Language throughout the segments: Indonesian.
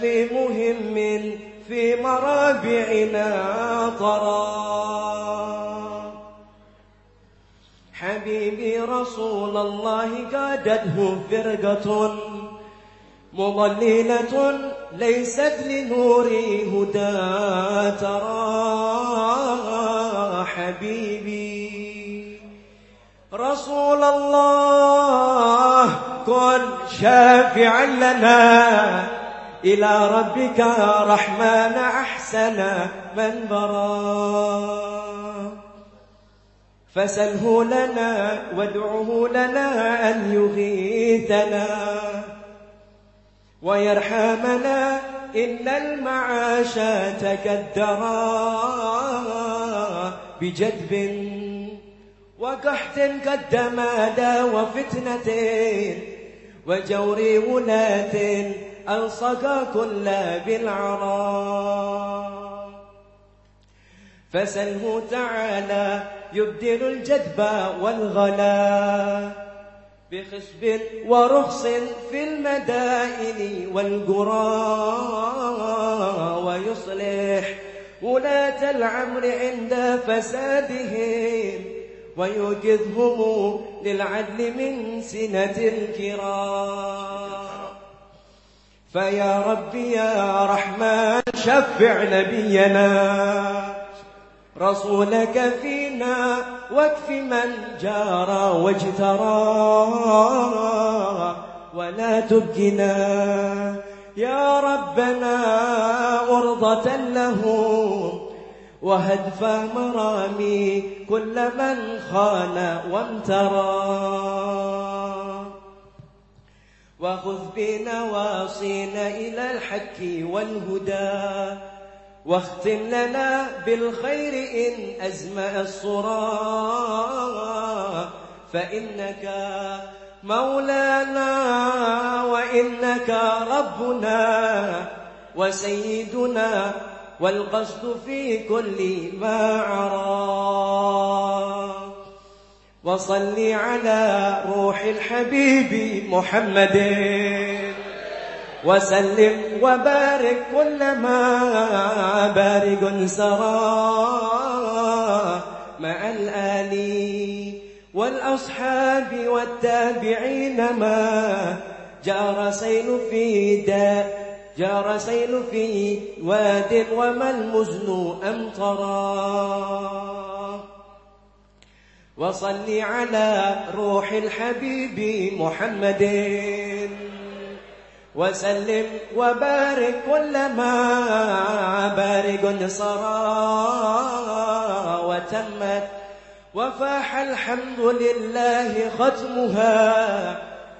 كشف مهم في مرابعنا طرى حبيبي رسول الله كادته فرقة مضللة ليست لنوري هدى ترى. حبيبي رسول الله كن شافعا لنا. إلى ربك رحمن أحسن من برا. فسله لنا وادعه لنا أن يغيثنا ويرحمنا إن المعاش تكدرا بجدب وقحط قد مادا وفتنة وجور ولاة ألصق كل بالعراء فسله تعالى يبدل الجدب والغلا بخصب ورخص في المدائن والقرى ويصلح ولاة العمر عند فسادهم ويوجدهم للعدل من سنة الكرام. فيا ربي يا رحمن شفع نبينا. رسولك فينا واكف من جار واجترى. ولا تبقنا يا ربنا أرضة له وهدف مرامي كل من خان وامترى. وخذ بنواصينا إلى الحق والهدى. واختم لنا بالخير إن أزمأ الصراع. فإنك مولانا وإنك ربنا وسيدنا والقصد في كل ما عرى وصل على روح الحبيب محمد. وسلم وبارك كلما بارق سرى مع الآل والأصحاب والتابعين ما جار سيل في داء جار سيل في واد وما المزن أمطرا. وصل على روح الحبيب محمد. وسلم وبارك كلما بارق صرا وتمت وفاح الحمد لله ختمها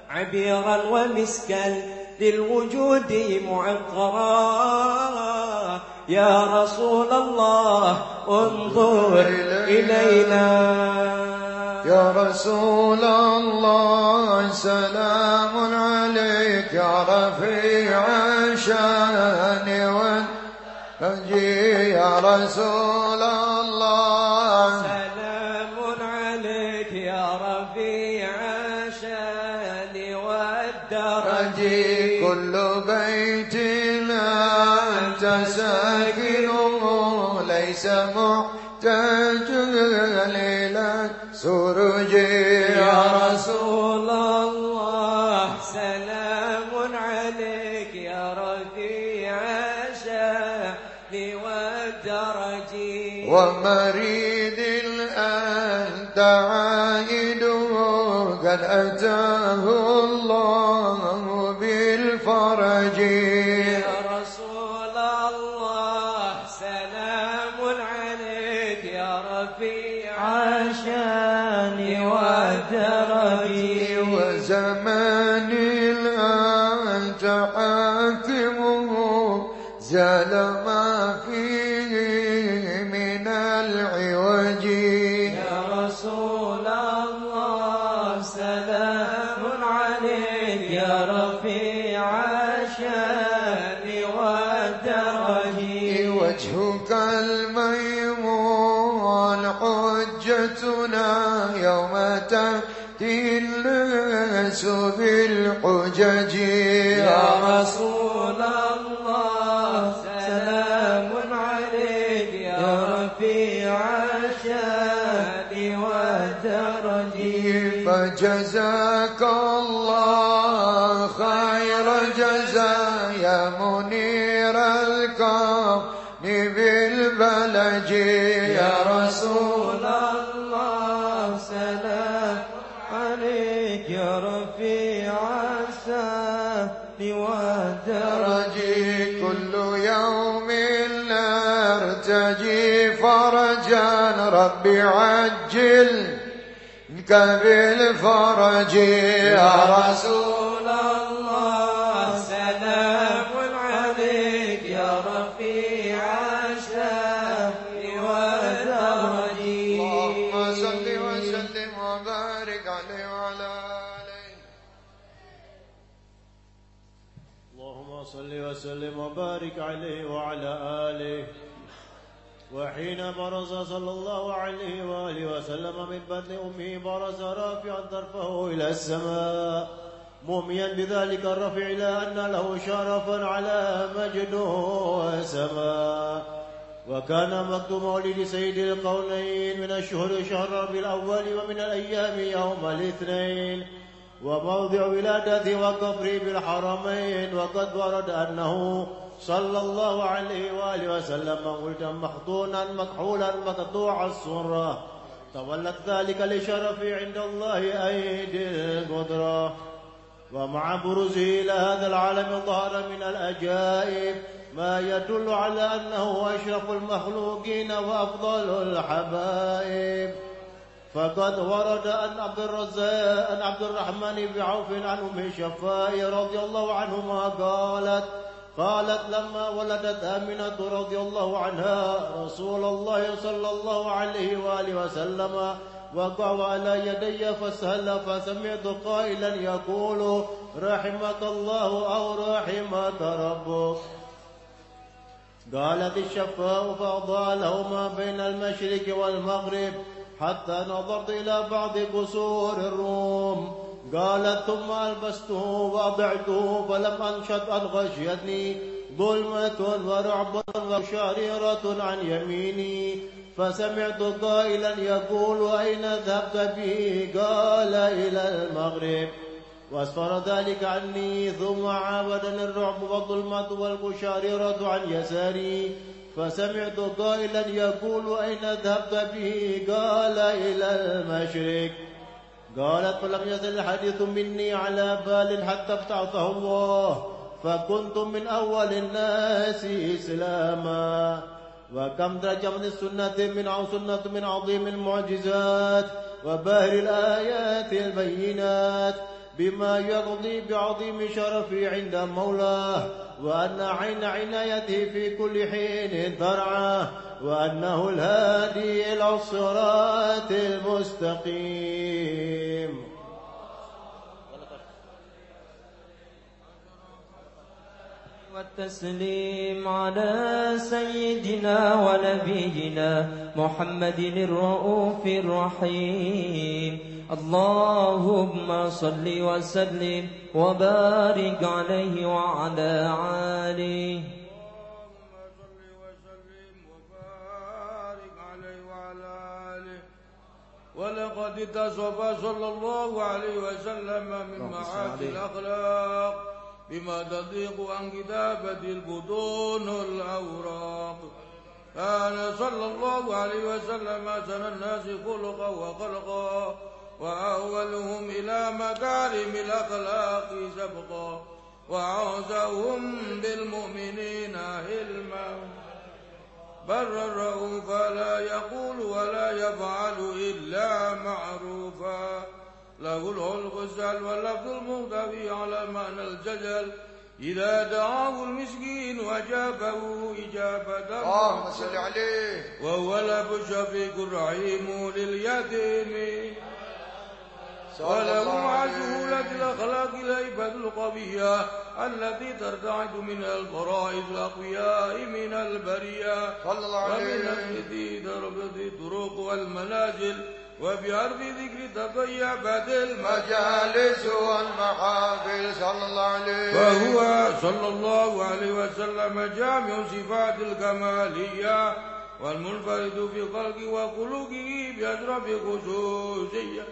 عبيرا ومسكا للوجود معطرا. يا رسول الله انظر إلينا. يا رسول الله سلام عليك يا رفيع الشان والفجي يا رسول الله. محتاج إلى سرج يا رسول الله سلام عليك يا رفيع الشان والدرج ومريد أنت عائده قد أتاه الله بالفرج. بالحجج. يا رسول ربي عجل بالفرج يا رسول الله. سلام عليك يا رفيع الشهر والدرج اللهم صل وسلم وبارك عليه وعلى آله. اللهم صل وسلم وبارك عليه وعلى آله. وحين برز صلى الله عليه وآله وسلم من بطن أمه برز رافعا طرفه إلى السماء مؤميا بذلك الرفع إلى أن له شرفا على مجد وسماء. وكان وقت مولد سيد القونين من الشهر شهر ربيع الأول ومن الأيام يوم الاثنين. وموضع ولادته وقبره بالحرمين وقد ورد أنه صلى الله عليه وآله وسلم ولدا مخطونا مكحولا مقطوع السرة تولت ذلك لشرف عند الله أيدي القدرة. ومع بروزه إلى هذا العالم ظهر من الأجائب ما يدل على أنه أشرف المخلوقين وأفضل الحبائب. فقد ورد أن عبد الرزاق أن عبد الرحمن بن عوف عن أم شفاء رضي الله عنهما قالت قالت لما ولدت آمنة رضي الله عنها رسول الله صلى الله عليه وآله وسلم وقع على يدي فسهل فسمعت قائلا يقول رحمك الله أو رحمك ربك قالت الشفاء فأضاء له ما بين المشرق والمغرب حتى نظرت إلى بعض قصور الروم. قالت ثم ألبسته وأضعته فلم أنشط أن غشيتني ظلمة ورعب وشريرة عن يميني فسمعت قائلا يقول أين ذهبت به قال إلى المغرب. وأسفر ذلك عني ثم عابدني الرعب والظلمة والقشاررة عن يساري فسمعت قائلا يقول أين ذهبت به قال إلى المشرق. قالت فلم يزل الحديث مني على بال حتى ابتعثه الله. فكنت من أول الناس إسلاما. وكم درج من السنة من سنة من عظيم المعجزات. وباهر الآيات البينات. بما يقضي بعظيم شرفي عند مولاه. وأن عين عنايته في كل حين ترعاه وأنه الهادي إلى الصراط المستقيم. والتسليم على سيدنا ونبينا محمد الرؤوف الرحيم. اللهم صل وسلم وبارك عليه وعلى آله. اللهم صل وسلم وبارك عليه وعلى آله. ولقد اتصف صلى الله عليه وسلم من معاشي الأخلاق بما تضيق عن كتابة البطون الأوراق. كان صلى الله عليه وسلم أحسن الناس خلقا وخلقا. وأولهم إلى مكارم الأخلاق سبقا وأعزهم بالمؤمنين علما. بر الرؤوف لا يقول ولا يفعل إلا معروفا. له الخلق السهل واللفظ المغتفي على معنى الجدل إذا دعاه المسكين وجابه إجابة اللهم صل عليه. وهو الأب الشفيق الرحيم لليتيم. وله. سهولة الأخلاق الهيبة القوية التي ترتعد من الفرائض الأقوياء من البرية صلى الله ومن عليه الذي ضربت الطرق والمنازل وبعرف ذكر تطيبت المجال مجالس والمحافل. صلى الله عليه فهو صلى الله عليه وسلم جامع صفات الكمالية والمنفرد في خلقه وخلقه بأشرف خصوصية.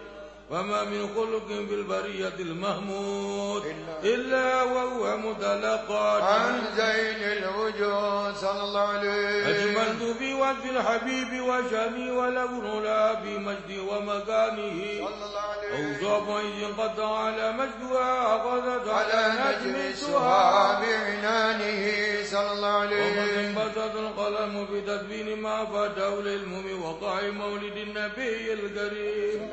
وما من خلق في البرية المحمود إلا. وهو متلقى. عن زين الوجود صلى الله عليه. أجملت في وجه الحبيب وشاني ولون لا في مجدي ومكانه صلى الله عليه. أوصاف إذ قد على مجدها أخذت على نجم السها بعنانه صلى الله وقد عليه انبسط القلم بتدبين ما فاته للمم وقع مولد النبي الكريم.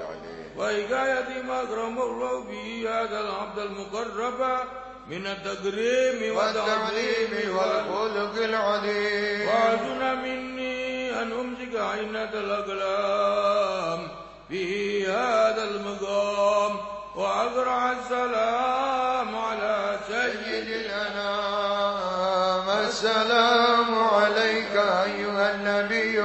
وحكاية ما أكرم الله به هذا العبد المقرب من التكريم والتعليم والخلق العظيم. وعدنا مني أن أمسك عينة الأقلام في هذا المقام وأقرع السلام على سيد الأنام. السلام عليك أيها النبي.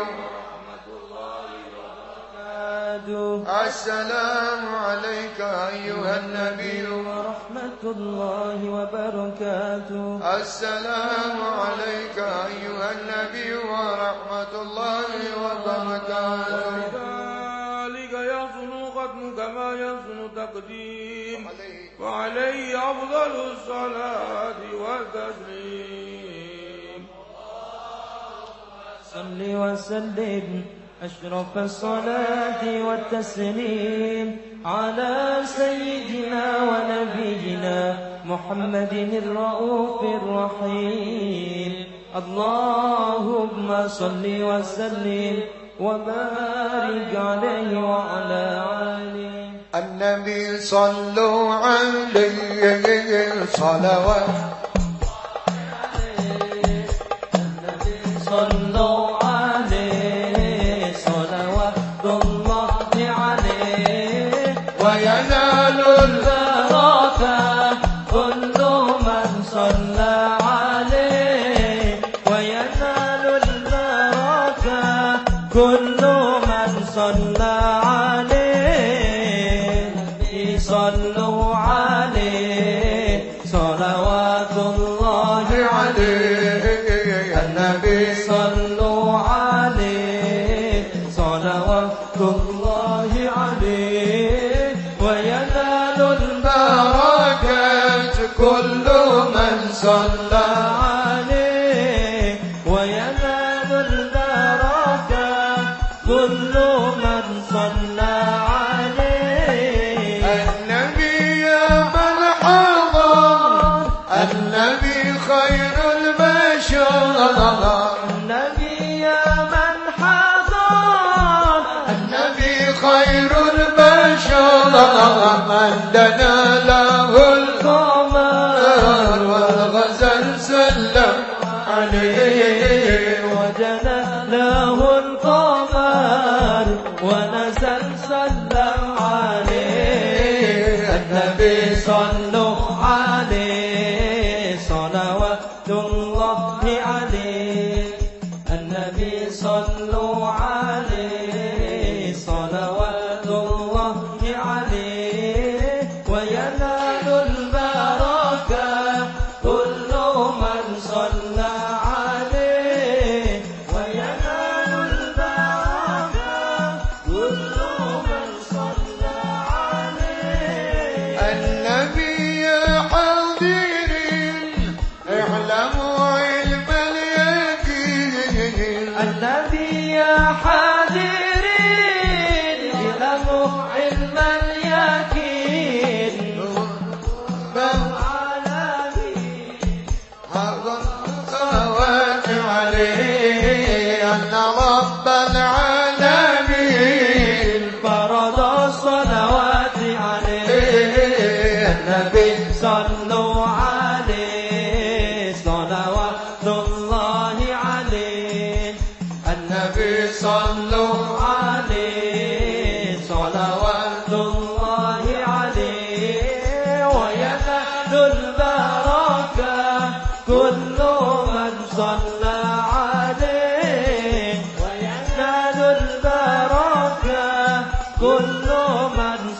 السلام عليك أيها النبي. ورحمة الله وبركاته. السلام عليك أيها النبي ورحمة الله وبركاته. ذلك يصن ختم كما يصن تقديم وعليه أفضل الصلاة والتسليم. صل وسلم أشرف الصلاة والتسليم على سيدنا ونبينا محمد الرؤوف الرحيم. اللهم صل وسلم وبارك عليه وعلى آله. النبي صلوا عليه صلوات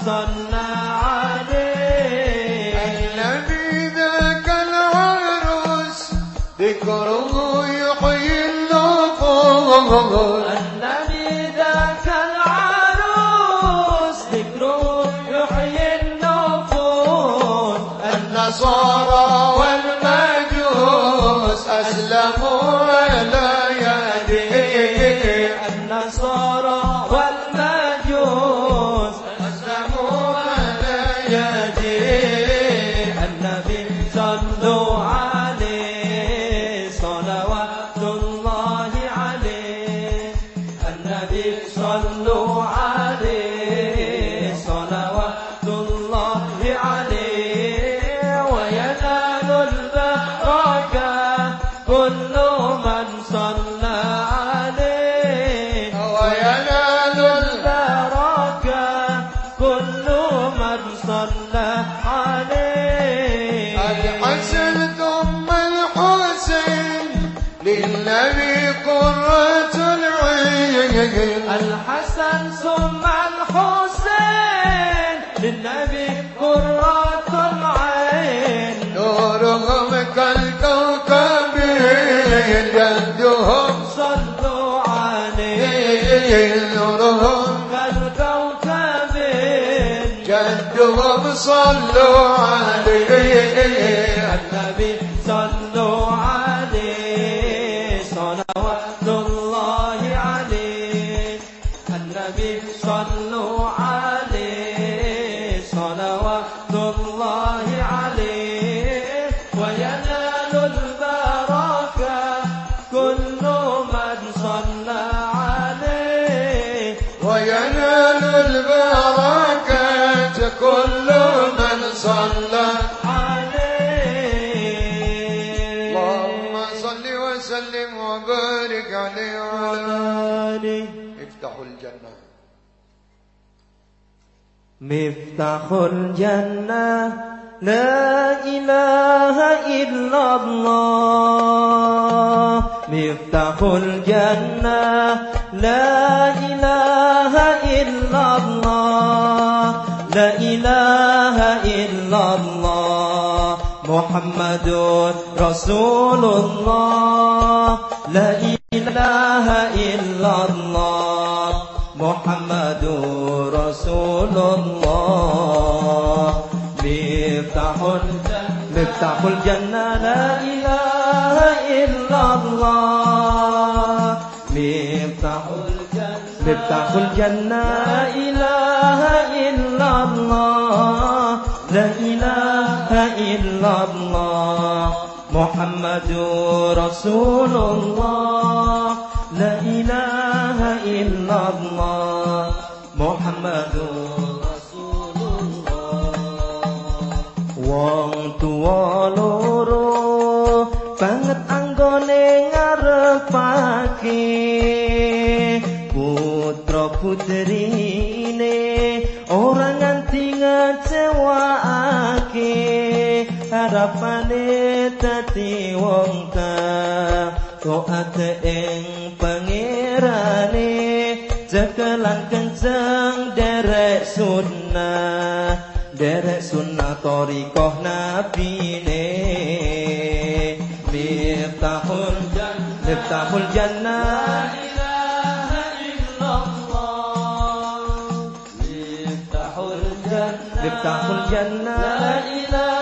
صلى عليه. النبي ذاك العروس ذكره يحيي النفوس. ثم الحسين للنبي قرة العين. نورهم كالكوكب جدهم صلوا عليه. نورهم كالكوكب جدهم صلوا عليه. مفتاح الجنة لا إله إلا الله. مفتاح الجنة لا إله إلا الله. لا إله إلا الله. محمد رسول الله. لا إله إلا الله. محمد رسول الله. مفتاح مفتاح الجنة لا إله إلا الله. مفتاح مفتاح الجنة لا إله إلا الله. لا إله إلا الله. محمد رسول الله. لا إله إلا الله محمد رسول الله Wong tuwa loro banget anggone ngarepake putra putrine ora nganti ngecewaake harapane dadi wong kang taat ing pangerane cekelan kenceng derek sunnah. Derek sunnah torikoh nabine. Miftahul jannah. Miftahul jannah. Miftahul jannah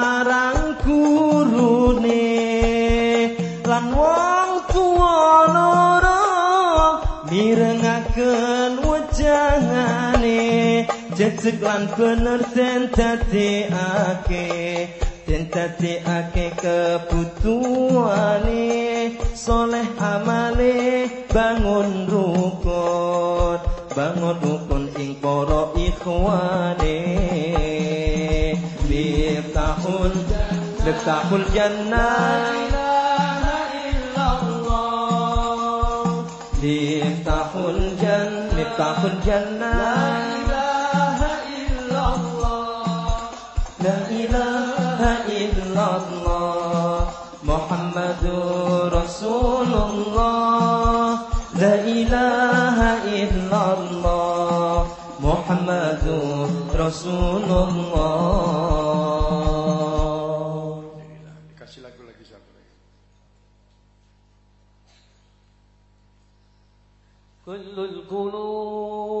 Jejeg lan bener den dadekake Den dadekake kebutuhane. Soleh amale bangun rukun Bangun rukun ing para ikhwane. Miftahul Miftahul jannah. Miftahul jannah Miftahul jannah إلا الله محمد رسول الله لا إله إلا الله محمد رسول الله كل القلوب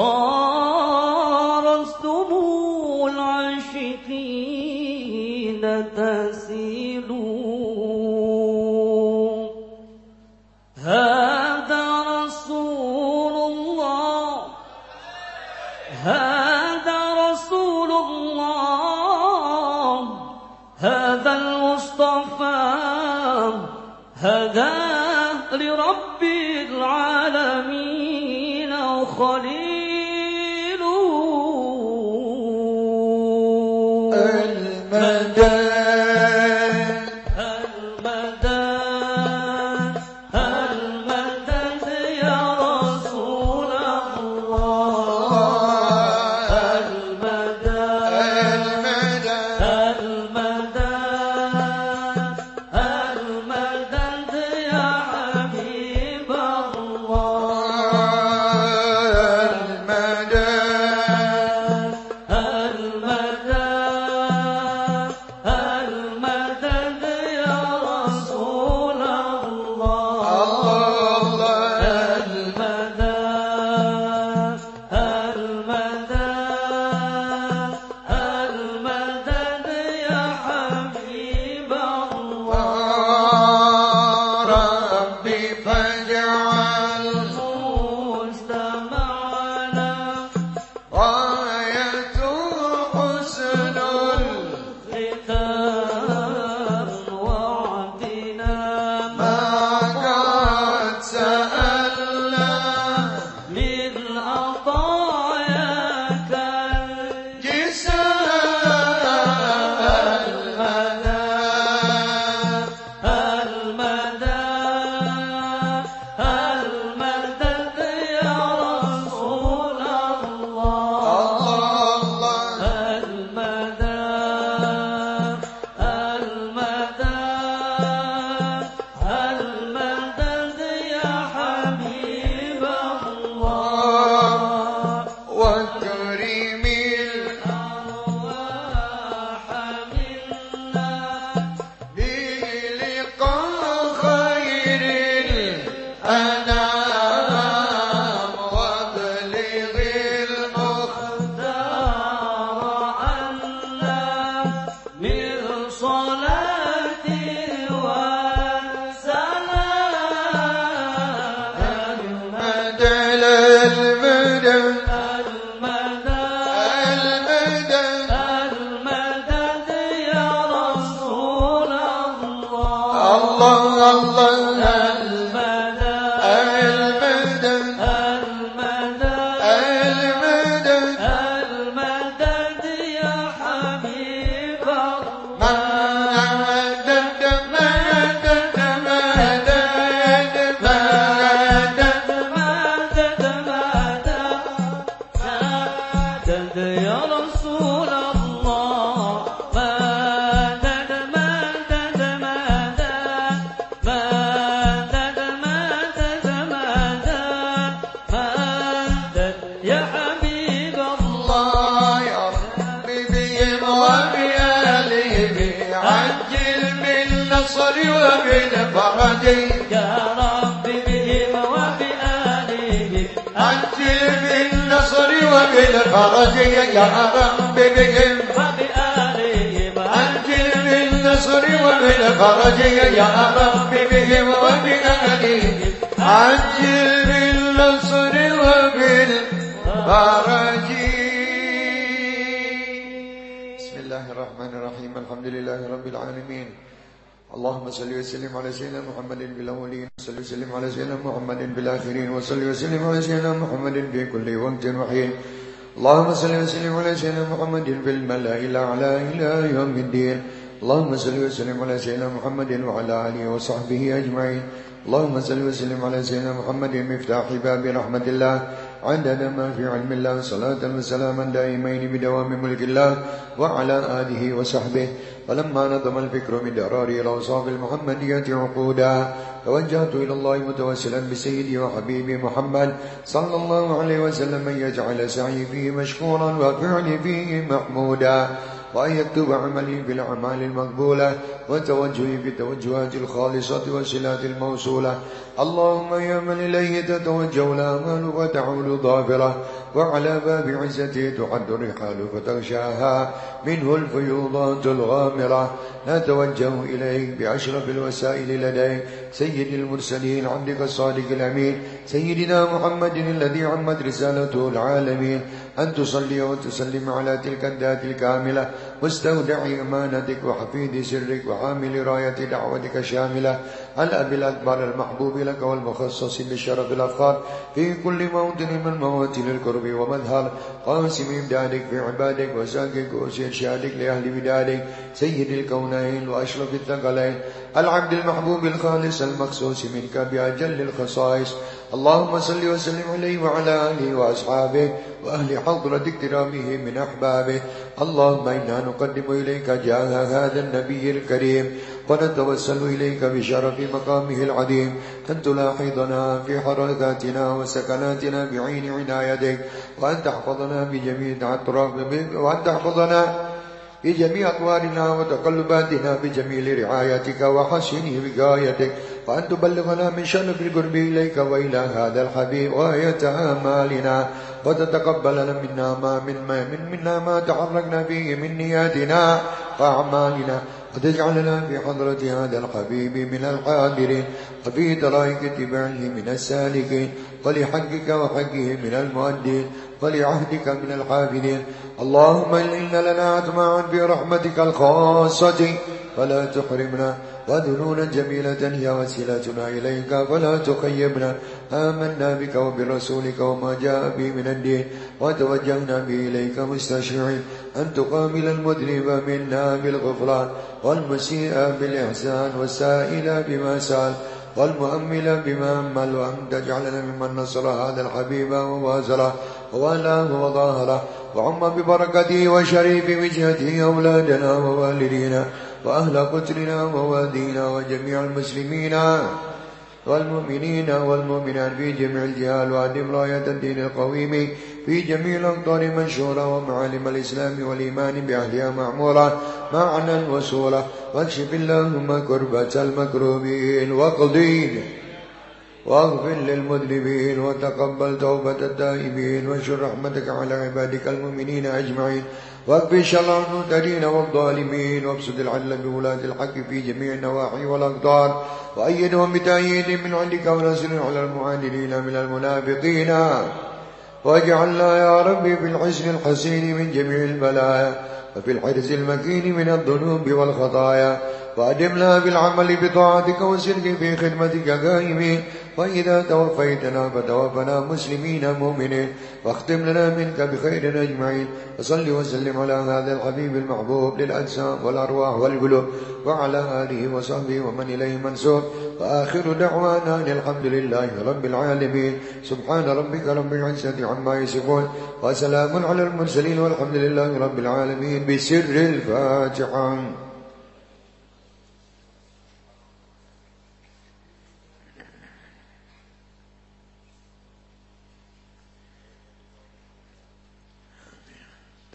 Oh. يا بهم أنجل يا بهم بسم الله الرحمن الرحيم. الحمد لله رب العالمين. اللهم صل وسلم على سيدنا محمد الأولين وصل وسلم على سيدنا محمد في الاخرين وصل وسلم على سيدنا محمد في كل وقت وحين. اللهم صل وسلم على سيدنا محمد في الملأ الاعلى إلى يوم الدين. اللهم صل وسلم على سيدنا محمد وعلى آله وصحبه أجمعين. اللهم صل وسلم على سيدنا محمد مفتاح باب رحمة الله. عدد ما في علم الله صلاة وسلاما دائمين بدوام ملك الله وعلى آله وصحبه. فلما نظم الفكر من درار الأوصاف المحمدية عقودا. توجهت إلى الله متوسلا بسيدي وحبيبي محمد صلى الله عليه وسلم أن يجعل سعي فيه مشكورا وفعلي فيه محمودا. وأن يكتب عملي بالأعمال المقبولة وتوجهي بالتوجهات الخالصة والصلات الموصولة. اللهم يا من إليه تتوجه الآمال وتعول ظافرة وعلى باب عزته تعد الرحال فتغشاها. منه الفيوضات الغامرة. نتوجه إليك بأشرف الوسائل لديك. سيد المرسلين عبدك الصادق الأمين. سيدنا محمد الذي عمت رسالته العالمين. أن تصلي وتسلم على تلك الذات الكاملة. مستودع أمانتك وحفيظ سرك وحامل راية دعوتك شاملة. الأب الأكبر المحبوب لك والمخصص للشرف الأفخار؟ في كل موطن من مواتن الكرب ومظهر قاسم إمدادك في عبادك وساقك وإرشادك لأهل بدادك سيد الكونين وأشرف الثقلين. العبد المحبوب الخالص المخصوص منك بأجل الخصائص. اللهم صل وسلم عليه وعلى آله وأصحابه. وأهل حضرة اكترامه من أحبابه. اللهم إنا نقدم إليك جاه هذا النبي الكريم. ونتوسل إليك بشرف مقامه العظيم. أن تلاحظنا في حركاتنا وسكناتنا بعين عنايتك. وأن تحفظنا بجميع أطراف وأن تحفظنا بجميع أطوارنا وتقلباتنا بجميل رعايتك وحسن وقايتك وأن تبلغنا من شرف القرب إليك وإلى هذا الحبيب غاية آمالنا. وتتقبل منا ما من ما من منا ما تحركنا فيه من نياتنا وأعمالنا. وتجعلنا في حضرة هذا الحبيب من الحاضرين وفي طرائق اتباعه من السالكين. ولحقك وحقه من المؤدين. ولعهدك من الحافظين اللهم إن لنا أطماعا في رحمتك الخاصة. فلا تحرمنا. وذنونا جميلة هي وسيلتنا إليك. فلا تخيبنا. آمنا بك وبرسولك وما جاء به من الدين وتوجهنا به إليك مستشفعين. أن تقابل المذنب منا بالغفران والمسيء بالإحسان والسائل بما سأل والمؤمل بما أمل وأن تجعلنا ممن نصر هذا الحبيب ووازره. وولاه وظاهره وعم ببركته وشريف وجهته أولادنا ووالدينا وأهل قتلنا ووادينا وجميع المسلمين. والمؤمنين والمؤمنات في جميع الجهال وأدم راية الدين القويم في جميع الأمطار منشورة ومعالم الإسلام والإيمان بأهلها معمورة معنى وسورة واكشف اللهم كربة المكروبين واقضين واغفر للمذنبين وتقبل توبة التائبين وانشر رحمتك على عبادك المؤمنين أجمعين. واكفي شر المعتدين والظالمين وابسط العدل بولاة الحق في جميع النواحي والأقدار. وأيدهم بتأييد من عندك ونصر على المعاندين من المنافقين. واجعلنا يا ربي في الحسن الحسين من جميع البلايا وفي الحرز المكين من الذنوب والخطايا. وأدمنا بالعمل بطاعتك والسلك في خدمتك قائمين. وإذا توفيتنا فتوفنا مسلمين مؤمنين. واختم لنا منك بخير أجمعين. وصل وسلم على هذا الحبيب المحبوب للأجسام والأرواح والقلوب. وعلى آله وصحبه ومن إليه منسوب وآخر دعوانا الحمد لله رب العالمين. سبحان ربك رب العزة عما يصفون. وسلام على المرسلين والحمد لله رب العالمين. بسر الفاتحة.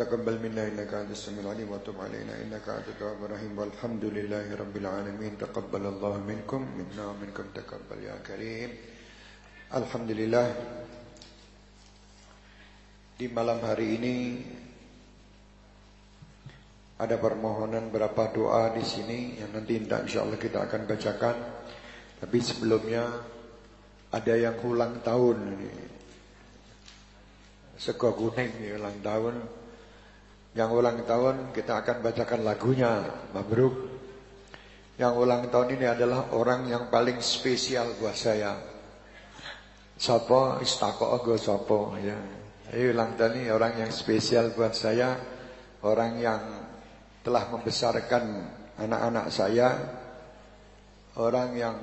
تقبل منا إنك أنت السميع العليم وتب علينا إنك أنت التواب الرحيم والحمد لله رب العالمين تقبل الله منكم منا ومنكم تقبل يا كريم Alhamdulillah Di malam hari ini ada permohonan berapa doa di sini yang nanti insya Allah kita akan bacakan. Tapi sebelumnya ada yang ulang tahun ini. Sego kuning ini ulang tahun. Yang ulang tahun kita akan bacakan lagunya. Mabruk. Yang ulang tahun ini adalah orang yang paling spesial buat saya. Sopo istako ogo sopo ya. Ini ulang tahun ini orang yang spesial buat saya, orang yang telah membesarkan anak-anak saya, orang yang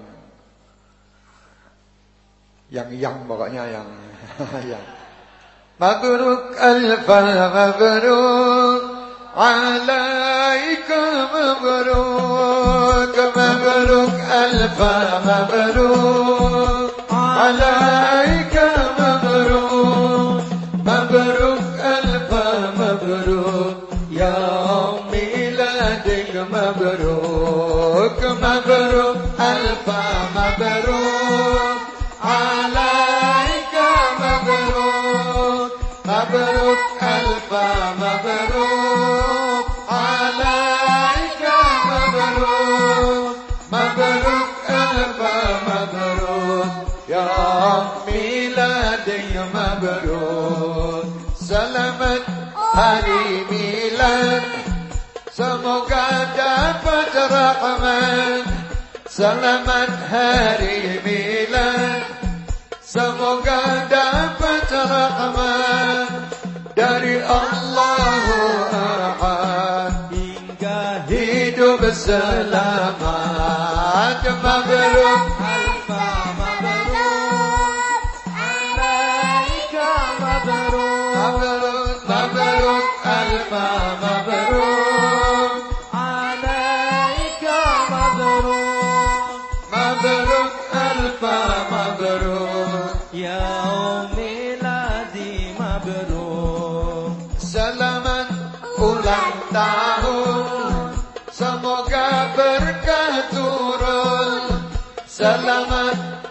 yang yang pokoknya yang yang مبروك ألف مبروك. عليك مبروك. مبروك ألف مبروك. عليك hari milad. Semoga dapat rahmat. Selamat hari milad. Semoga dapat rahmat. Dari Allah Ahad hingga hidup selamat.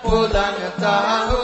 pulang tahun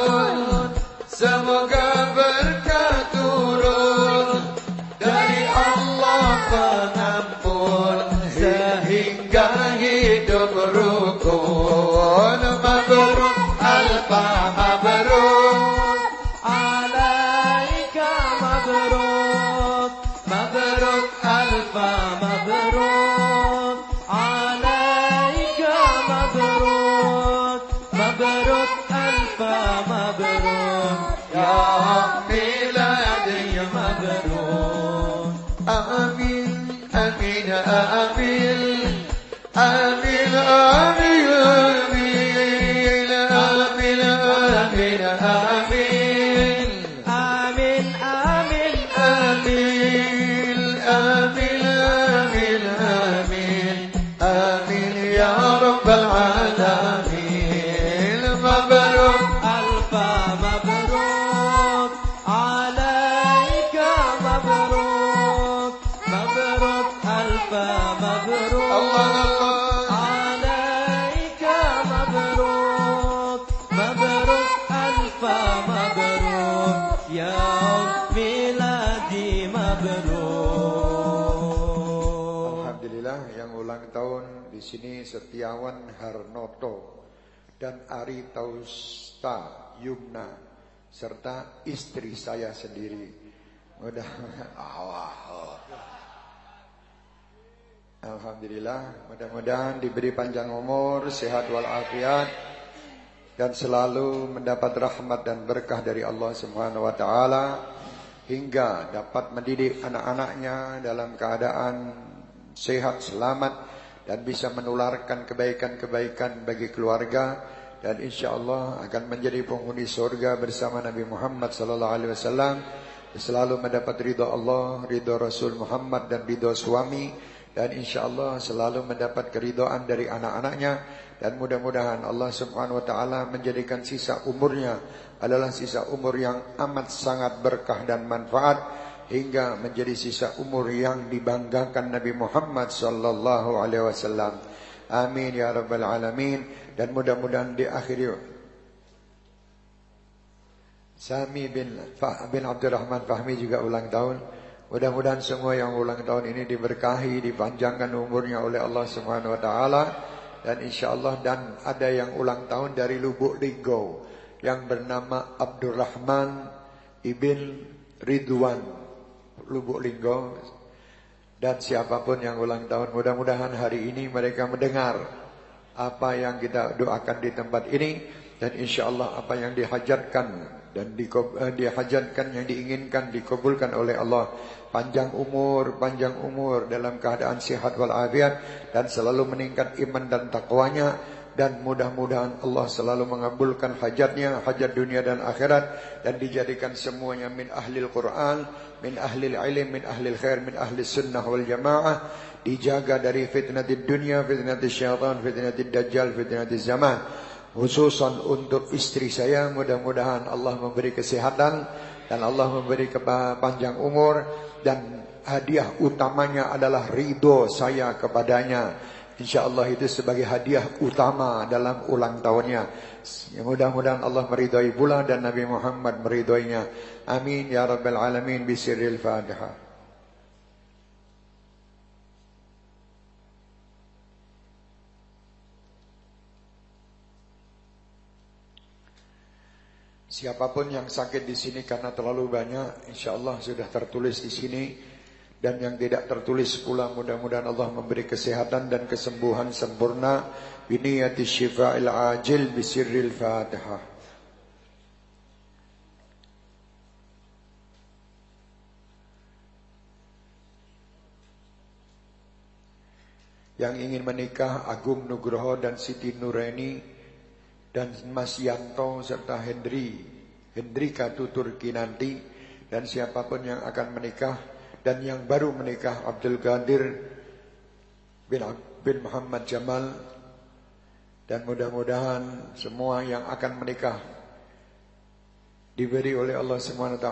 dan Ari Tausta Yumna serta istri saya sendiri. Mudah. Alhamdulillah, mudah-mudahan diberi panjang umur, sehat walafiat dan selalu mendapat rahmat dan berkah dari Allah Subhanahu wa taala hingga dapat mendidik anak-anaknya dalam keadaan sehat selamat dan bisa menularkan kebaikan-kebaikan bagi keluarga. Dan insya Allah akan menjadi penghuni surga bersama Nabi Muhammad sallallahu alaihi wasallam. Selalu mendapat ridha Allah, ridha Rasul Muhammad dan ridha suami. Dan insya Allah selalu mendapat keridhaan dari anak-anaknya. Dan mudah-mudahan Allah Subhanahu wa taala menjadikan sisa umurnya adalah sisa umur yang amat sangat berkah dan manfaat hingga menjadi sisa umur yang dibanggakan Nabi Muhammad sallallahu alaihi wasallam. Amin ya rabbal alamin dan mudah-mudahan diakhiri Sami bin Fa bin Abdurrahman Fahmi juga ulang tahun. Mudah-mudahan semua yang ulang tahun ini diberkahi, dipanjangkan umurnya oleh Allah Subhanahu wa taala dan insyaallah dan ada yang ulang tahun dari Lubuk Linggau yang bernama Abdurrahman ibn Ridwan Lubuk Linggau. Dan siapa pun yang ulang tahun mudah-mudahan hari ini mereka mendengar apa yang kita doakan di tempat ini. Dan insyaallah apa yang dihajatkan dan eh, dihajatkan yang diinginkan dikabulkan oleh Allah. Panjang umur panjang umur dalam keadaan sehat walafiat dan selalu meningkat iman dan takwanya dan mudah-mudahan Allah selalu mengabulkan hajatnya hajat dunia dan akhirat. Dan dijadikan semuanya min ahlil Quran min ahlil ilm min ahlil khair min ahli sunnah wal jamaah. Dijaga dari fitnah di dunia fitnah di syaitan fitnah di dajjal fitnah di zaman. Khususan untuk istri saya mudah-mudahan Allah memberi kesehatan dan Allah memberi panjang umur. Dan hadiah utamanya adalah ridho saya kepadanya. InsyaAllah itu sebagai hadiah utama dalam ulang tahunnya. Mudah-mudahan Allah meridhai pula dan Nabi Muhammad meridhoinya. Amin ya rabbal alamin Fatihah. Siapa pun yang sakit di sini karena terlalu banyak, insya Allah sudah tertulis di sini. Dan yang tidak tertulis pula mudah-mudahan Allah memberi kesehatan dan kesembuhan sempurna. Biniyati syifa'il ajil bisirril fatihah. Yang ingin menikah Agung Nugroho dan Siti Nureni dan Mas Yanto serta Hendri Hendrika Tutur Kinanti dan siapa pun yang akan menikah dan yang baru menikah Abdul Qadir bin, bin Muhammad Jamal. Dan mudah-mudahan semua yang akan menikah diberi oleh Allah SWT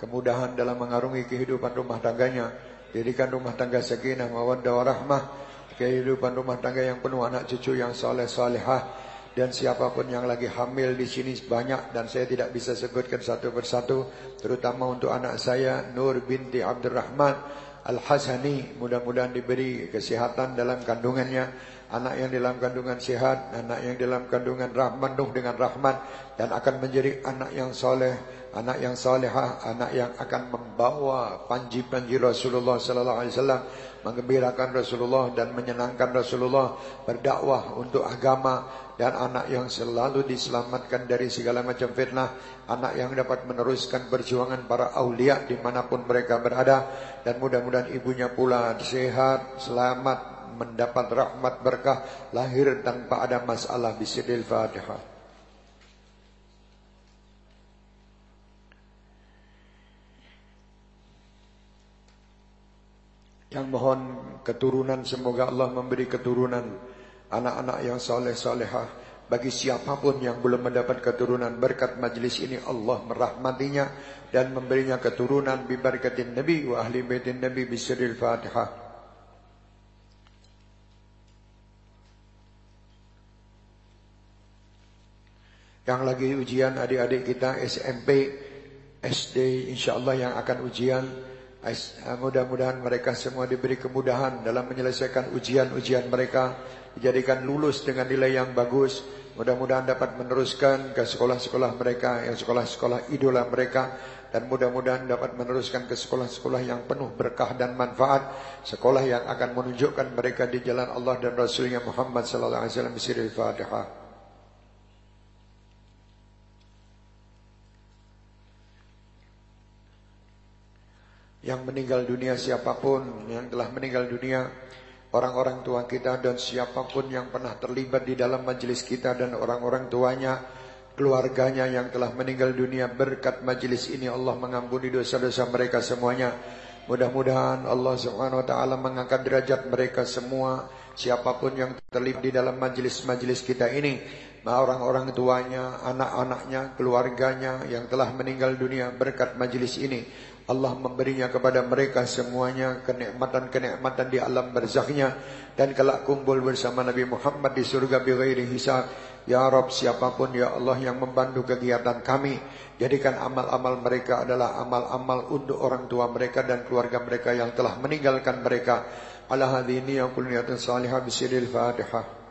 kemudahan dalam mengarungi kehidupan rumah tangganya. Jadikan rumah tangga sakinah mawaddah warahmah kehidupan rumah tangga yang penuh anak cucu yang soleh solehah dan siapapun yang lagi hamil di sini banyak dan saya tidak bisa sebutkan satu persatu terutama untuk anak saya Nur binti Abdurrahman Al-Hasani. Mudah-mudahan diberi kesehatan dalam kandungannya. Anak yang dalam kandungan sehat anak yang dalam kandungan rahmat penuh dengan rahmat dan akan menjadi anak yang soleh anak yang salehah anak yang akan membawa panji-panji Rasulullah sallallahu alaihi wasallam mengembirakan Rasulullah dan menyenangkan Rasulullah berdakwah untuk agama dan anak yang selalu diselamatkan dari segala macam fitnah anak yang dapat meneruskan perjuangan para aulia di mana pun mereka berada. Dan mudah-mudahan ibunya pula sehat selamat mendapat rahmat berkah lahir tanpa ada masalah bisidil fatihah Yang mohon keturunan semoga Allah memberi keturunan anak-anak yang soleh solehah bagi siapa pun yang belum mendapat keturunan berkat majlis ini Allah merahmatinya dan memberinya keturunan bibarkatin Nabi wa ahli baitin Nabi bisiril Fatihah. Yang lagi ujian adik-adik kita SMP, SD insyaAllah yang akan ujian mudah-mudahan mereka semua diberi kemudahan dalam menyelesaikan ujian-ujian mereka, dijadikan lulus dengan nilai yang bagus. Mudah-mudahan dapat meneruskan ke sekolah-sekolah mereka, yang sekolah-sekolah idola mereka, dan mudah-mudahan dapat meneruskan ke sekolah-sekolah yang penuh berkah dan manfaat, sekolah yang akan menunjukkan mereka di jalan Allah dan Rasulnya Muhammad sallallahu alaihi wasallam. Fatihah. Yang meninggal dunia siapa pun yang telah meninggal dunia orang-orang tua kita dan siapa pun yang pernah terlibat di dalam majelis kita dan orang-orang tuanya keluarganya yang telah meninggal dunia berkat majelis ini Allah mengampuni dosa-dosa mereka semuanya. Mudah-mudahan Allah Subhanahu wa taala mengangkat derajat mereka semua siapa pun yang terlibat di dalam majelis-majelis kita ini. Orang-orang tuanya anak-anaknya keluarganya yang telah meninggal dunia berkat majelis ini Allah memberinya kepada mereka semuanya kenikmatan-kenikmatan di alam barzakhnya dan kelak kumpul bersama Nabi Muhammad di surga bighairi hisab. Ya Rob siapa pun ya Allah yang membantu kegiatan kami. Jadikan amal-amal mereka adalah amal-amal untuk orang tua mereka dan keluarga mereka yang telah meninggalkan mereka. Ala yang kulniyatin salihah bisiril fatihah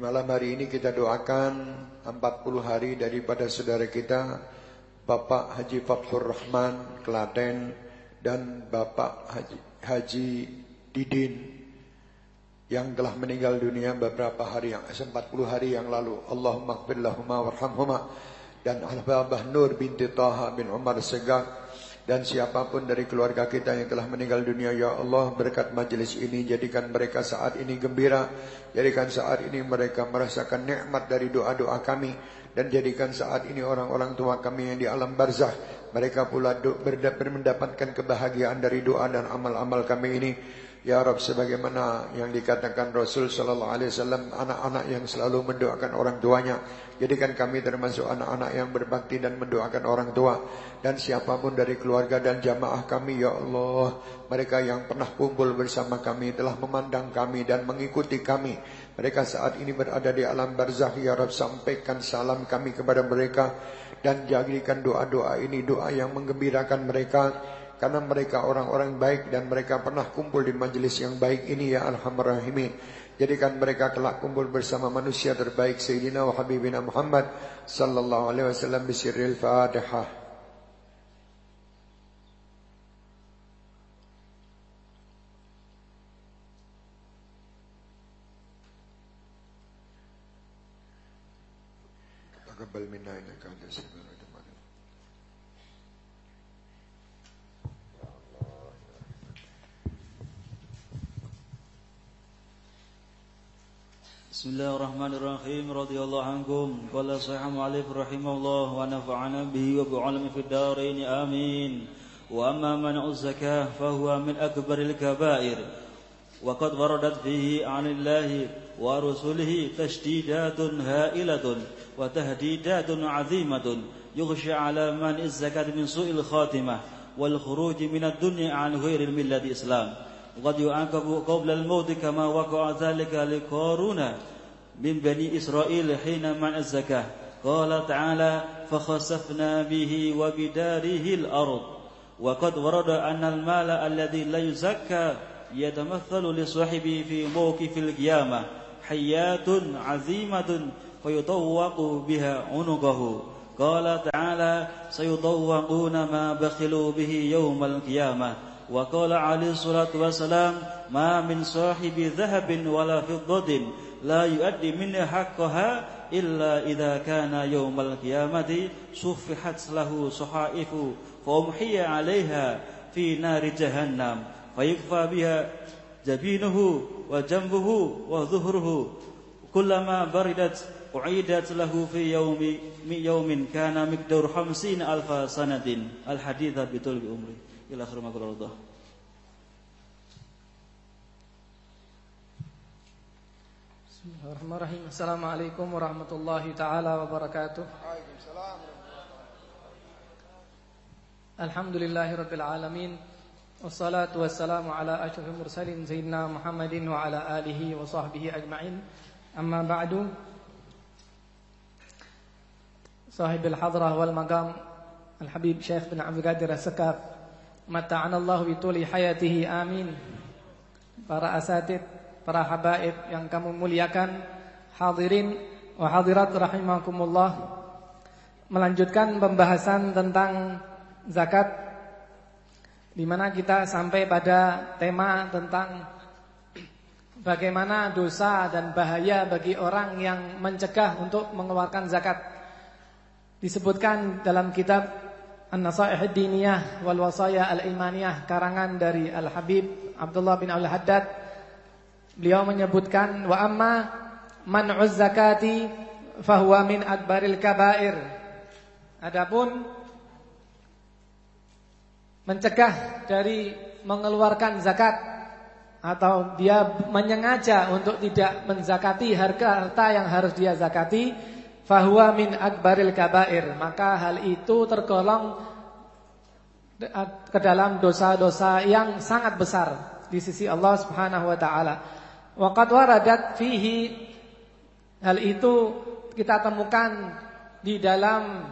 Malam hari ini kita doakan 40 hari daripada saudara kita Bapak Haji Fathur Rahman Klaten dan Bapak Haji, Haji Didin yang telah meninggal dunia beberapa hari yang 40 hari yang lalu. Allahumma ighfir warhamhuma dan Al-Babah Nur binti Taha bin Umar Segak dan siapa pun dari keluarga kita yang telah meninggal dunia ya Allah berkat majlis ini jadikan mereka saat ini gembira. Jadikan saat ini mereka merasakan nikmat dari doa-doa kami. Dan jadikan saat ini orang-orang tua kami yang di alam barzah mereka pula mendapatkan kebahagiaan dari doa dan amal-amal kami ini Ya Rab sebagaimana yang dikatakan Rasul sallallahu alaihi wasallam anak-anak yang selalu mendoakan orang tuanya. Jadikan kami termasuk anak-anak yang berbakti dan mendoakan orang tua. Dan siapa pun dari keluarga dan jamaah kami ya Allah mereka yang pernah kumpul bersama kami telah memandang kami dan mengikuti kami. Mereka saat ini berada di alam barzakh ya Rab sampaikan salam kami kepada mereka. Dan jadikan doa-doa ini doa yang menggembirakan mereka karena mereka orang-orang baik dan mereka pernah kumpul di majelis yang baik ini ya Alhamdulillah. Jadikan mereka kelak kumpul bersama manusia terbaik Sayyidina wa Habibina Muhammad sallallahu alaihi wasallam bisirril Fatihah. عنكم قال صحيح مؤلف رحمه الله ونفعنا به وبعلم في الدارين آمين وأما منع الزكاة فهو من أكبر الكبائر وقد وردت فيه عن الله ورسله تشديدات هائلة وتهديدات عظيمة يغشى على منع الزكاة من سوء الخاتمة والخروج من الدنيا عن غير الملة الإسلام وقد يعاقب قبل الموت كما وقع ذلك لقارون من بني إسرائيل حين منع الزكاة. قال تعالى فخسفنا به وبداره الأرض. وقد ورد أن المال الذي لا يزكى يتمثل لصاحبه في موقف القيامة. حيات عظيمة فيطوق بها عنقه. قال تعالى سيطوقون ما بخلوا به يوم القيامة. وقال عليه الصلاة والسلام ما من صاحب ذهب ولا فضة لا يؤدي منها حقها إلا إذا كان يوم القيامة صفحت له صحائف فأمحي عليها في نار جهنم فيكفى بها جبينه وجنبه وظهره. كلما بردت أعيدت له في يوم يوم كان مقدار خمسين ألف سنة الحديث بطول عمره. إلى آخر ما قال الله. Bismillahirrahmanirrahim. Assalamualaikum warahmatullahi taala wabarakatuh. Alhamdulillahirabbil alamin. Wassalatu wassalamu ala asyrafil mursalin sayyidina Muhammadin wa ala alihi wa sahbihi ajma'in. Amma ba'du. Sahibil hadrah wal maqam Al-Habib Syekh bin Abdul Qadir As-Sakaf. Mata'ana Allah bi tuli hayatihi amin. Para asatid para habaib yang kamu muliakan, hadirin wa hadirat rahimakumullah. Melanjutkan pembahasan tentang zakat di mana kita sampai pada tema tentang bagaimana dosa dan bahaya bagi orang yang mencegah untuk mengeluarkan zakat. Disebutkan dalam kitab An-Nasaih Diniyah wal Wasaya Al-Imaniyah karangan dari Al-Habib Abdullah bin Al Haddad Beliau menyebutkan wa amma man'uz zakati fahuwa min akbaril kabair. Adapun mencegah dari mengeluarkan zakat atau dia menyengaja untuk tidak menzakati harga harta yang harus dia zakati fahuwa min akbaril kabair maka hal itu tergolong ke dalam dosa-dosa yang sangat besar di sisi Allah Subhanahu wa taala. Waqad waradat fihi hal itu kita temukan di dalam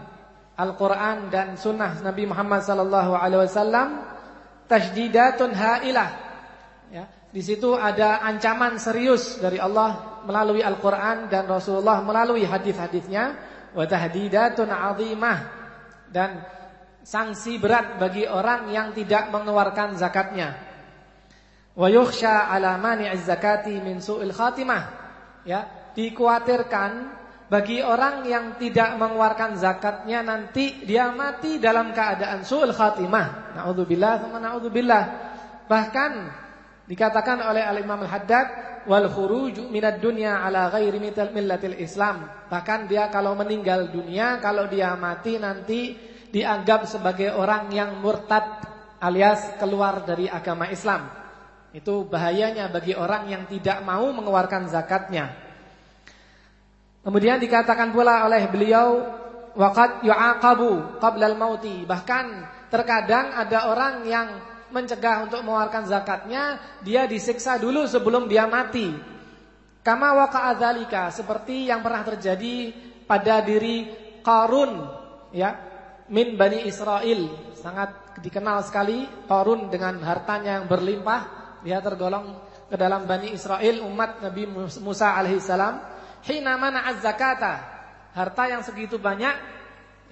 Al-Qur'an dan sunnah Nabi Muhammad sallallahu alaihi wasallam tajdidatun hailah. Ya, di situ ada ancaman serius dari Allah melalui Al-Qur'an dan Rasulullah melalui hadis-hadisnya wa tahdidatun 'azimah dan sanksi berat bagi orang yang tidak mengeluarkan zakatnya. Wa yukhsha 'ala zakati min su'il khatimah. Ya, dikhawatirkan bagi orang yang tidak mengeluarkan zakatnya nanti dia mati dalam keadaan su'il khatimah. Nauzubillah, naudzubillah. Bahkan dikatakan oleh Al-Imam Al-Haddad wal khuruj minad dunya ala ghairi millatil Islam. Bahkan dia kalau meninggal dunia, kalau dia mati nanti dianggap sebagai orang yang murtad alias keluar dari agama Islam. Itu bahayanya bagi orang yang tidak mau mengeluarkan zakatnya. Kemudian dikatakan pula oleh beliau waqad yu'aqabu qabla al-mauti. Bahkan terkadang ada orang yang mencegah untuk mengeluarkan zakatnya, dia disiksa dulu sebelum dia mati. Kama waqa'a dzalika, seperti yang pernah terjadi pada diri Qarun, ya min Bani Israel sangat dikenal sekali Qarun dengan hartanya yang berlimpah dia tergolong ke dalam Bani Israel umat Nabi Musa alaihissalam hina mana zakata harta yang segitu banyak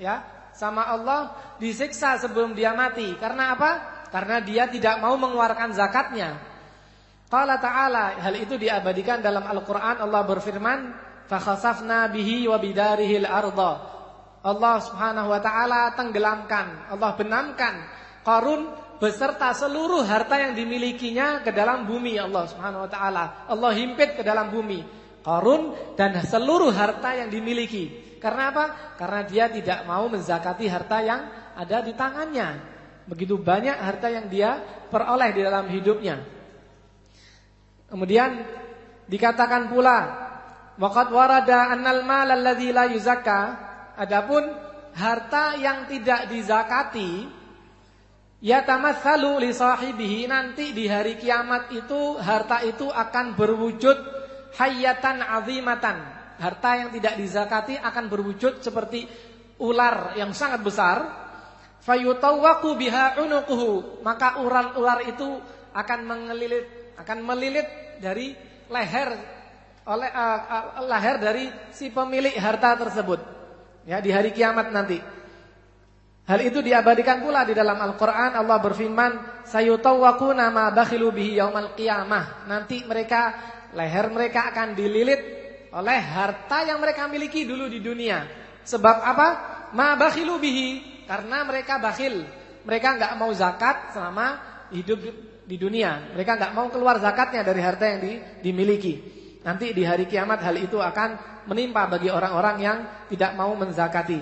ya sama Allah disiksa sebelum dia mati. Karena apa? Karena dia tidak mau mengeluarkan zakatnya. Qala ta'ala hal itu diabadikan dalam Al-Qur'an. Allah berfirman fa khasafna bihi wa bidarihil arda Allah Subhanahu wa taala tenggelamkan, Allah benamkan Qarun beserta seluruh harta yang dimilikinya ke dalam bumi Allah Subhanahu wa taala. Allah himpit ke dalam bumi. Qarun dan seluruh harta yang dimiliki. Karena apa? Karena dia tidak mau menzakati harta yang ada di tangannya. Begitu banyak harta yang dia peroleh di dalam hidupnya. Kemudian dikatakan pula waqad warada annal mal alladzi la yuzakka Adapun harta yang tidak dizakati ya tamatsalu li sahibihi nanti di hari kiamat itu harta itu akan berwujud hayatan azimatan. Harta yang tidak dizakati akan berwujud seperti ular yang sangat besar. Fayutawwaku biha unuquhu. Maka ular-ular itu akan mengelilit akan melilit dari leher oleh uh, uh, leher dari si pemilik harta tersebut. Ya, di hari kiamat nanti. Hal itu diabadikan pula di dalam Al-Qur'an Allah berfirman, "Sayutawwaquna ma bakhilu bihi yaumal qiyamah." Nanti mereka leher mereka akan dililit oleh harta yang mereka miliki dulu di dunia. Sebab apa? Ma bakhilu bihi, karena mereka bakhil. Mereka enggak mau zakat selama hidup di dunia. Mereka enggak mau keluar zakatnya dari harta yang dimiliki. Nanti di hari kiamat hal itu akan menimpa bagi orang-orang yang tidak mau menzakati.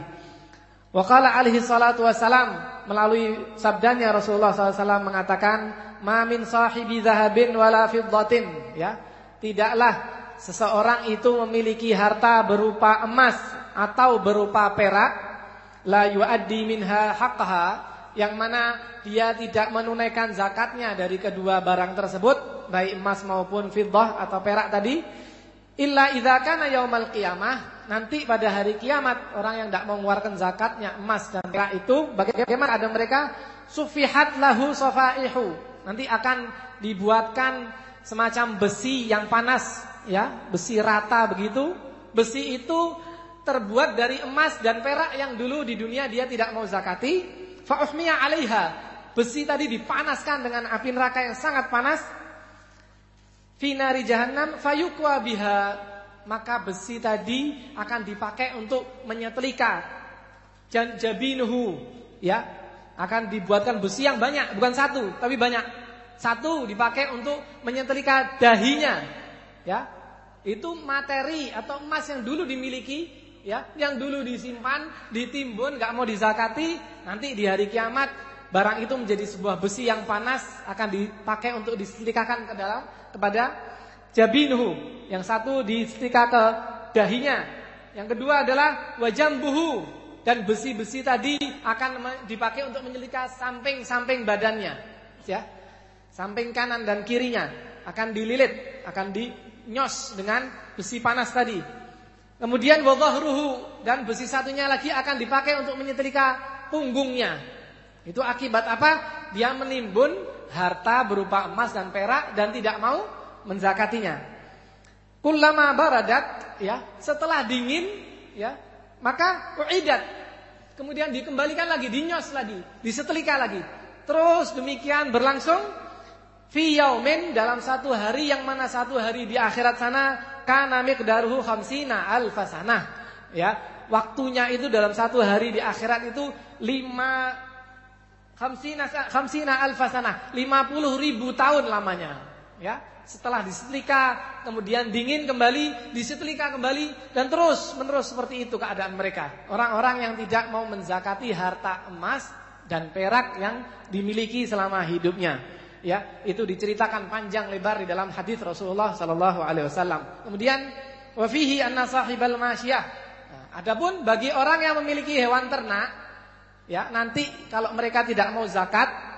Waqala alaihi salatu wassalam melalui sabdanya Rasulullah SAW mengatakan ma min sahibi zahabin wala fiddatin. Ya tidaklah seseorang itu memiliki harta berupa emas atau berupa perak la yuaddi minha haqqaha yang mana dia tidak menunaikan zakatnya dari kedua barang tersebut baik emas maupun fiddah atau perak tadi Illa idza kana yaumal qiyamah, nanti pada hari kiamat orang yang tidak mengeluarkan zakatnya emas dan perak itu bagaimana ada mereka sufihat lahu safaihu. Nanti akan dibuatkan semacam besi yang panas ya, besi rata begitu. Besi itu terbuat dari emas dan perak yang dulu di dunia dia tidak mau zakati. Fa 'alaiha. Besi tadi dipanaskan dengan api neraka yang sangat panas finari jahannam fayukwa biha. Maka besi tadi akan dipakai untuk menyetrika jabinuhu. Ya akan dibuatkan besi yang banyak bukan satu tapi banyak. Satu dipakai untuk menyetrika dahinya. Ya itu materi atau emas yang dulu dimiliki ya yang dulu disimpan ditimbun nggak mau dizakati nanti di hari kiamat barang itu menjadi sebuah besi yang panas akan dipakai untuk disetrikakan ke dalam kepada jabinuhu. Yang satu disetrika ke dahinya. Yang kedua adalah wajambuhu dan besi-besi tadi akan dipakai untuk menyelika samping-samping badannya, ya. Samping kanan dan kirinya akan dililit, akan dinyos dengan besi panas tadi. Kemudian wadhahruhu dan besi satunya lagi akan dipakai untuk menyetrika punggungnya. Itu akibat apa? Dia menimbun harta berupa emas dan perak dan tidak mau menzakatinya. Kullama baradat ya, setelah dingin ya, maka uidat. Kemudian dikembalikan lagi, dinyos lagi, disetelika lagi. Terus demikian berlangsung fi yaumin dalam satu hari yang mana satu hari di akhirat sana kana miqdaruhu khamsina alfasanah. Ya, waktunya itu dalam satu hari di akhirat itu lima khamsina alfasanah, 50 ribu tahun lamanya. Ya, setelah disetrika, kemudian dingin kembali, disetrika kembali dan terus menerus seperti itu keadaan mereka. Orang-orang yang tidak mau menzakati harta emas dan perak yang dimiliki selama hidupnya. Ya, itu diceritakan panjang lebar di dalam hadis Rasulullah sallallahu alaihi wasallam. Kemudian wa fihi anna sahibal. Nah, adapun bagi orang yang memiliki hewan ternak, ya, nanti kalau mereka tidak mau zakat,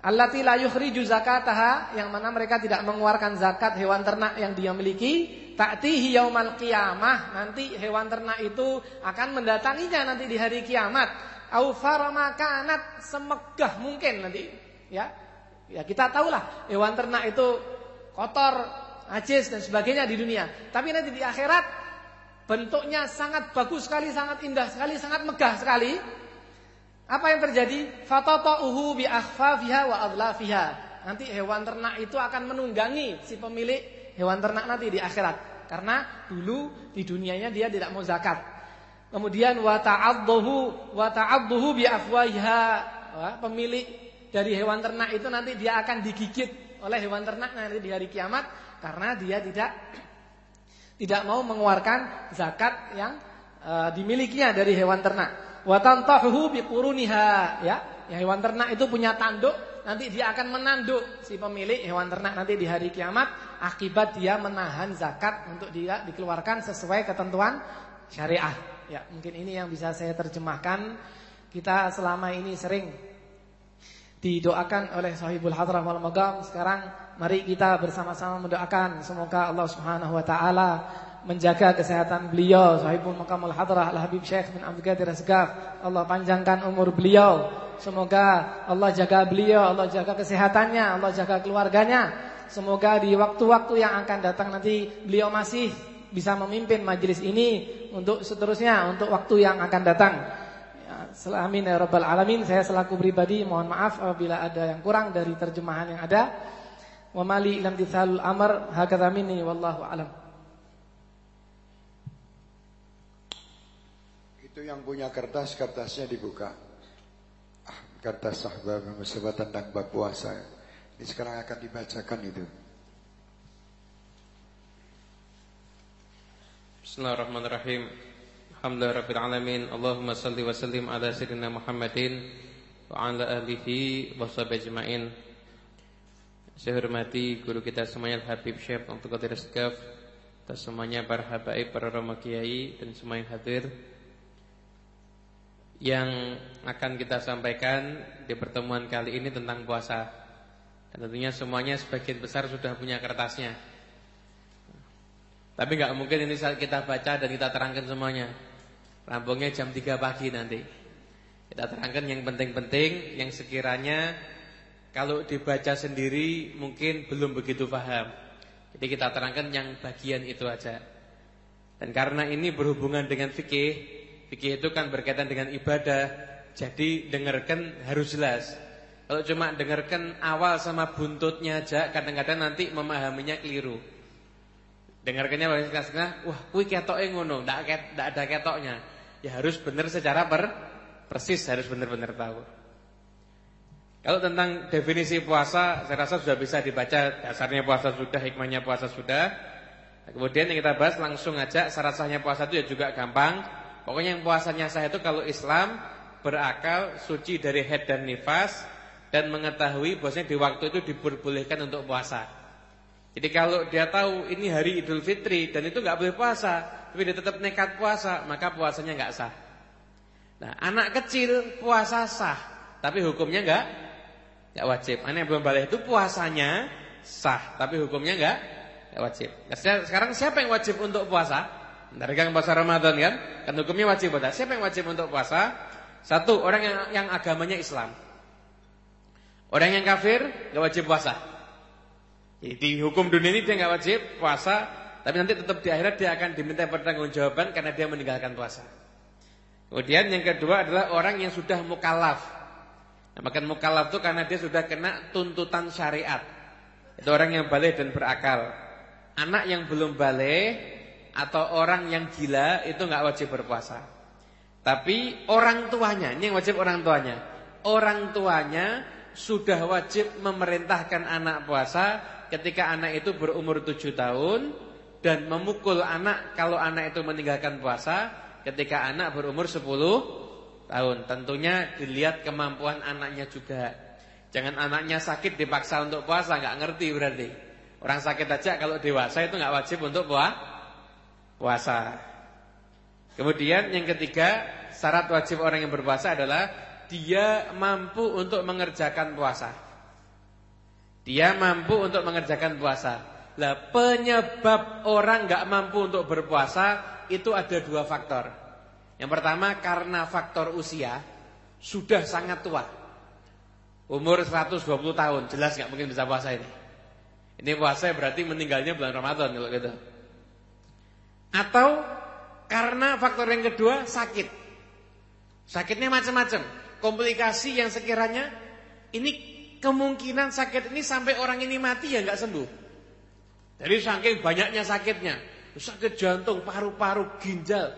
Allati la yukhriju zakataha yang mana mereka tidak mengeluarkan zakat hewan ternak yang dia miliki, ta'tihi yaumal qiyamah, nanti hewan ternak itu akan mendatanginya nanti di hari kiamat. Au faramakanat semegah mungkin nanti, ya. Ya kita tahulah hewan ternak itu kotor, najis dan sebagainya di dunia. Tapi nanti di akhirat bentuknya sangat bagus sekali, sangat indah sekali, sangat megah sekali. Apa yang terjadi? Fatata'uhu bi akhfafiha wa adlafiha. Nanti hewan ternak itu akan menunggangi si pemilik hewan ternak nanti di akhirat. Karena dulu di dunianya dia tidak mau zakat. Kemudian wa ta'adduhu wa ta'adduhu bi afwahiha. Pemilik dari hewan ternak itu nanti dia akan digigit oleh hewan ternak nanti di hari kiamat karena dia tidak tidak mau mengeluarkan zakat yang uh, dimilikinya dari hewan ternak wa tantahu biquruniha ya. Yang hewan ternak itu punya tanduk, nanti dia akan menanduk si pemilik hewan ternak nanti di hari kiamat akibat dia menahan zakat untuk dia dikeluarkan sesuai ketentuan syariah. Ya, mungkin ini yang bisa saya terjemahkan. Kita selama ini sering didoakan oleh sahibul hadrah wal magam. Sekarang mari kita bersama-sama mendoakan semoga Allah Subhanahu wa taala menjaga kesehatan beliau. Sahibul makamul hadrah al habib syekh bin Abdul Qadir Asgaf Allah panjangkan umur beliau. Semoga Allah jaga beliau Allah jaga kesehatannya Allah jaga keluarganya. Semoga di waktu-waktu yang akan datang nanti beliau masih bisa memimpin majelis ini untuk seterusnya untuk waktu yang akan datang. Ya, Amin ya rabbal alamin. Saya selaku pribadi mohon maaf apabila ada yang kurang dari terjemahan yang ada. Wa mali lam tithalul amr hakadha minni wallahu alam Itu yang punya kertas, kertasnya dibuka. Ah, kertas sahabat musibah tentang bab puasa. Ini sekarang akan dibacakan itu. Bismillahirrahmanirrahim. Alhamdulillah. Allahumma salli wa sallim ala sayyidina Muhammadin wa ala alihi wa sahbihi ajmain. Saya hormati guru kita semuanya Habib Syekh untuk Qadir Sekaf, semuanya para habaib, para rama kiai dan semua yang hadir yang akan kita sampaikan di pertemuan kali ini tentang puasa. Dan tentunya semuanya sebagian besar sudah punya kertasnya. Tapi nggak mungkin ini saat kita baca dan kita terangkan semuanya. Rampungnya jam 3 pagi nanti. Kita terangkan yang penting-penting yang sekiranya kalau dibaca sendiri mungkin belum begitu paham. Jadi kita terangkan yang bagian itu aja. Dan karena ini berhubungan dengan fikih, Fikih itu kan berkaitan dengan ibadah. Jadi dengarkan harus jelas. Kalau cuma dengarkan awal sama buntutnya aja kadang-kadang nanti memahaminya keliru. Dengarkannya setengah wah kuwi ketoke ngono, ndak ada ketoknya. Ya harus benar secara per, persis, harus benar-benar tahu. Kalau tentang definisi puasa, saya rasa sudah bisa dibaca dasarnya puasa sudah, hikmahnya puasa sudah. Kemudian yang kita bahas langsung aja syarat sahnya puasa itu ya juga gampang. Pokoknya yang puasanya saya itu kalau Islam berakal, suci dari head dan nifas dan mengetahui bahwasanya di waktu itu diperbolehkan untuk puasa. Jadi kalau dia tahu ini hari Idul Fitri dan itu nggak boleh puasa, tapi dia tetap nekat puasa, maka puasanya nggak sah. Nah, anak kecil puasa sah, tapi hukumnya nggak nggak wajib. Anak yang belum balik itu puasanya sah, tapi hukumnya nggak nggak wajib. Nah, sekarang siapa yang wajib untuk puasa? Dari kan puasa Ramadan kan? Kan hukumnya wajib pada. Siapa yang wajib untuk puasa? Satu, orang yang yang agamanya Islam. Orang yang kafir nggak wajib puasa. Di hukum dunia ini dia nggak wajib puasa, tapi nanti tetap di akhirat dia akan diminta pertanggungjawaban karena dia meninggalkan puasa. Kemudian yang kedua adalah orang yang sudah mukallaf. Nah, makan mukallaf itu karena dia sudah kena tuntutan syariat. Itu orang yang balik dan berakal. Anak yang belum balik atau orang yang gila itu nggak wajib berpuasa. Tapi orang tuanya, ini yang wajib orang tuanya. Orang tuanya sudah wajib memerintahkan anak puasa ketika anak itu berumur tujuh tahun dan memukul anak kalau anak itu meninggalkan puasa ketika anak berumur sepuluh tahun. Tentunya dilihat kemampuan anaknya juga. Jangan anaknya sakit dipaksa untuk puasa, nggak ngerti berarti. Orang sakit aja kalau dewasa itu nggak wajib untuk puasa. Kemudian yang ketiga, syarat wajib orang yang berpuasa adalah dia mampu untuk mengerjakan puasa. Dia mampu untuk mengerjakan puasa. Lah penyebab orang nggak mampu untuk berpuasa itu ada dua faktor. Yang pertama karena faktor usia sudah sangat tua. Umur 120 tahun, jelas nggak mungkin bisa puasa ini. Ini puasa berarti meninggalnya bulan Ramadan kalau gitu. Atau karena faktor yang kedua sakit. Sakitnya macam-macam, komplikasi yang sekiranya ini kemungkinan sakit ini sampai orang ini mati ya nggak sembuh. Jadi saking banyaknya sakitnya, sakit jantung, paru-paru, ginjal,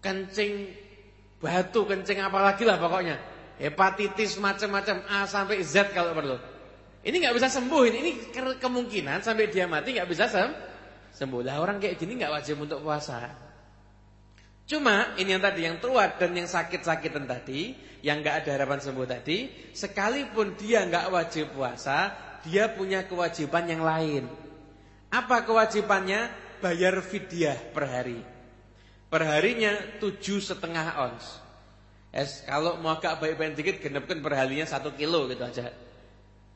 kencing batu, kencing apalagi lah pokoknya. Hepatitis macam-macam A sampai Z kalau perlu. Ini nggak bisa sembuh ini, ini kemungkinan sampai dia mati nggak bisa sem sembuh. Lah orang kayak gini nggak wajib untuk puasa. Cuma ini yang tadi yang tua dan yang sakit-sakitan tadi, yang nggak ada harapan sembuh tadi, sekalipun dia nggak wajib puasa, dia punya kewajiban yang lain. Apa kewajibannya? Bayar fidyah per hari. Per harinya tujuh setengah ons. Es kalau mau agak baik-baik dikit, genepkan per harinya satu kilo gitu aja.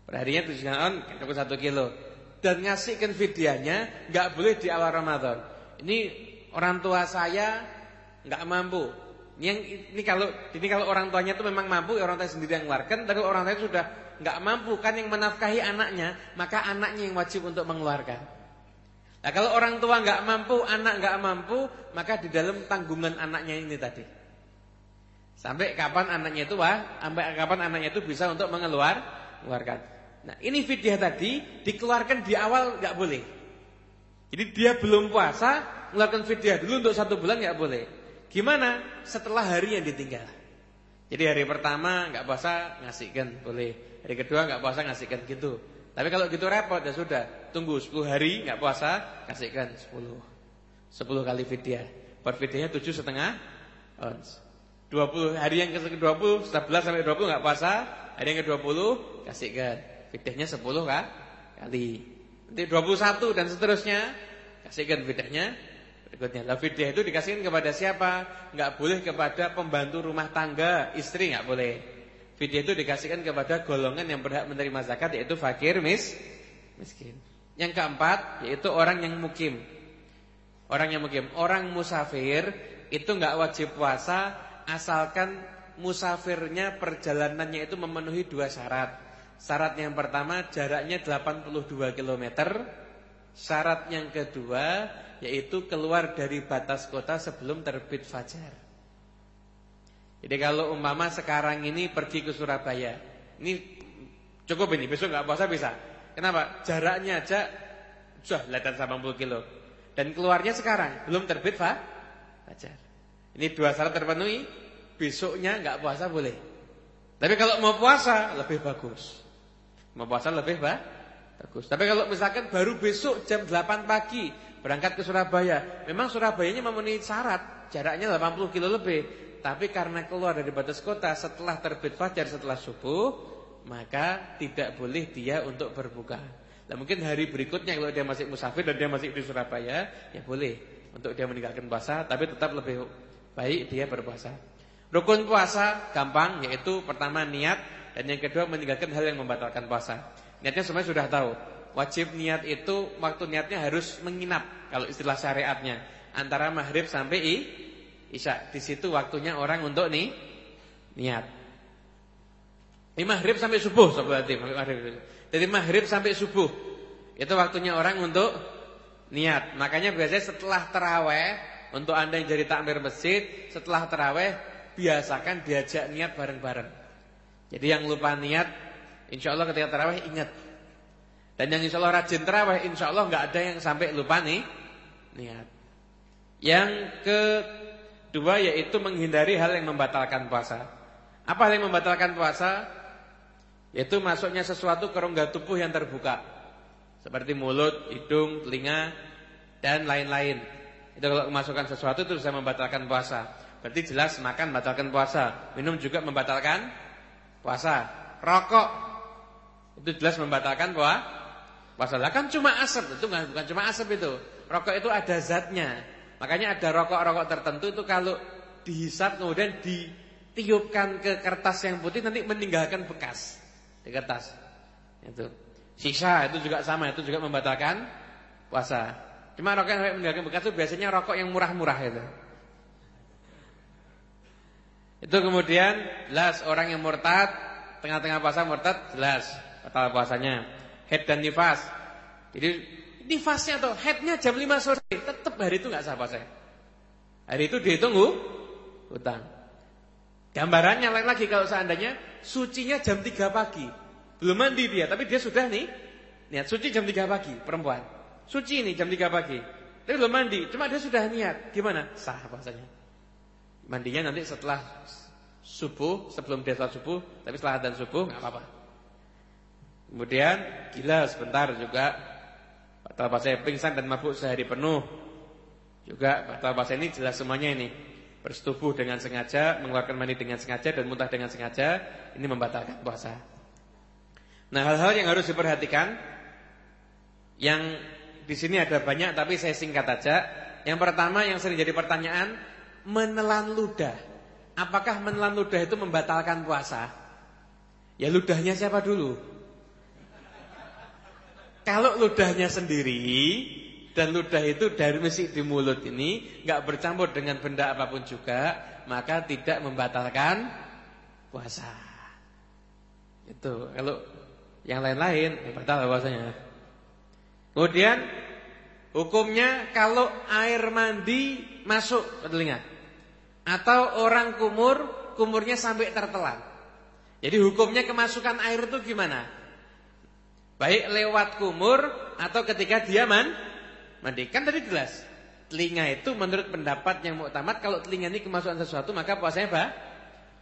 Per harinya tujuh setengah ons, genepkan satu kilo. Dan ngasihkan fidyahnya nggak boleh di awal Ramadan. Ini orang tua saya nggak mampu. Yang ini kalau ini kalau orang tuanya itu memang mampu, ya orang tua sendiri yang mengeluarkan, tapi orang tua itu sudah nggak mampu kan yang menafkahi anaknya, maka anaknya yang wajib untuk mengeluarkan. Nah, kalau orang tua nggak mampu, anak nggak mampu, maka di dalam tanggungan anaknya ini tadi. Sampai kapan anaknya itu wah, sampai kapan anaknya itu bisa untuk mengeluar, mengeluarkan. Nah, ini fidyah tadi dikeluarkan di awal nggak boleh. Jadi dia belum puasa, mengeluarkan fidyah dulu untuk satu bulan nggak boleh. Gimana setelah hari yang ditinggal? Jadi hari pertama nggak puasa ngasihkan boleh. Hari kedua nggak puasa ngasihkan gitu. Tapi kalau gitu repot ya sudah. Tunggu 10 hari nggak puasa kasihkan 10. 10 kali fidyah. Per fidyahnya 7 setengah ons. 20 hari yang ke-20 11 sampai 20 nggak puasa, hari yang ke-20 kasihkan. Fidyahnya 10 kah? kali. Nanti 21 dan seterusnya kasihkan fidyahnya Berikutnya, lah fidyah itu dikasihkan kepada siapa? Enggak boleh kepada pembantu rumah tangga, istri enggak boleh. Fidyah itu dikasihkan kepada golongan yang berhak menerima zakat yaitu fakir, mis, miskin. Yang keempat yaitu orang yang mukim. Orang yang mukim, orang musafir itu enggak wajib puasa asalkan musafirnya perjalanannya itu memenuhi dua syarat. Syarat yang pertama jaraknya 82 km. Syarat yang kedua yaitu keluar dari batas kota sebelum terbit fajar. Jadi kalau umpama sekarang ini pergi ke Surabaya, ini cukup ini, besok nggak puasa bisa. Kenapa? Jaraknya aja sudah lewat 80 kilo. Dan keluarnya sekarang, belum terbit fajar. Ini dua syarat terpenuhi, besoknya nggak puasa boleh. Tapi kalau mau puasa lebih bagus. Puasa lebih bagus. Tapi kalau misalkan baru besok jam 8 pagi berangkat ke Surabaya. Memang Surabayanya memenuhi syarat, jaraknya 80 kilo lebih. Tapi karena keluar dari batas kota setelah terbit fajar setelah subuh, maka tidak boleh dia untuk berbuka. Nah, mungkin hari berikutnya kalau dia masih musafir dan dia masih di Surabaya, ya boleh. untuk dia meninggalkan puasa, tapi tetap lebih baik dia berpuasa. Rukun puasa gampang yaitu pertama niat dan yang kedua meninggalkan hal yang membatalkan puasa. Niatnya semuanya sudah tahu. Wajib niat itu waktu niatnya harus menginap kalau istilah syariatnya antara maghrib sampai i, isya. Di situ waktunya orang untuk nih niat. Di maghrib sampai subuh berarti maghrib. Dari maghrib sampai subuh itu waktunya orang untuk niat. Makanya biasanya setelah terawih untuk anda yang jadi takmir masjid setelah terawih biasakan diajak niat bareng-bareng. Jadi yang lupa niat, insya Allah ketika terawih ingat. Dan yang insya Allah rajin terawih, insya Allah nggak ada yang sampai lupa nih niat. Yang kedua yaitu menghindari hal yang membatalkan puasa. Apa hal yang membatalkan puasa? Yaitu masuknya sesuatu ke rongga tubuh yang terbuka. Seperti mulut, hidung, telinga, dan lain-lain. Itu kalau memasukkan sesuatu itu bisa membatalkan puasa. Berarti jelas makan membatalkan puasa. Minum juga membatalkan puasa. Rokok itu jelas membatalkan puasa. Puasa lah kan cuma asap itu bukan cuma asap itu. Rokok itu ada zatnya. Makanya ada rokok-rokok tertentu itu kalau dihisap kemudian ditiupkan ke kertas yang putih nanti meninggalkan bekas di kertas. Itu. Sisa itu juga sama, itu juga membatalkan puasa. Cuma rokok yang meninggalkan bekas itu biasanya rokok yang murah-murah itu. Itu kemudian jelas orang yang murtad tengah-tengah puasa murtad jelas batal puasanya. Head dan nifas. Jadi nifasnya atau headnya jam 5 sore tetap hari itu nggak sah puasa. Hari itu dihitung hutang. Gambarannya lain lagi kalau seandainya sucinya jam 3 pagi. Belum mandi dia tapi dia sudah nih niat suci jam 3 pagi perempuan. Suci nih jam 3 pagi. Tapi belum mandi, cuma dia sudah niat. Gimana? Sah puasanya. Mandinya nanti setelah subuh, sebelum dia sholat subuh, tapi setelah dan subuh nggak apa-apa. Kemudian gila sebentar juga batal puasa pingsan dan mabuk sehari penuh. Juga batal puasa ini jelas semuanya ini. Bersetubuh dengan sengaja, mengeluarkan mani dengan sengaja dan muntah dengan sengaja, ini membatalkan puasa. Nah, hal-hal yang harus diperhatikan yang di sini ada banyak tapi saya singkat aja. Yang pertama yang sering jadi pertanyaan, menelan ludah. Apakah menelan ludah itu membatalkan puasa? Ya ludahnya siapa dulu? Kalau ludahnya sendiri dan ludah itu dari misi di mulut ini nggak bercampur dengan benda apa pun juga, maka tidak membatalkan puasa. Itu kalau yang lain-lain batal puasanya. Kemudian hukumnya kalau air mandi masuk ke telinga atau orang kumur, kumurnya sampai tertelan. Jadi hukumnya kemasukan air itu gimana? Baik lewat kumur atau ketika dia man, mandi. Kan tadi jelas. Telinga itu menurut pendapat yang muktamad kalau telinga ini kemasukan sesuatu maka puasanya apa?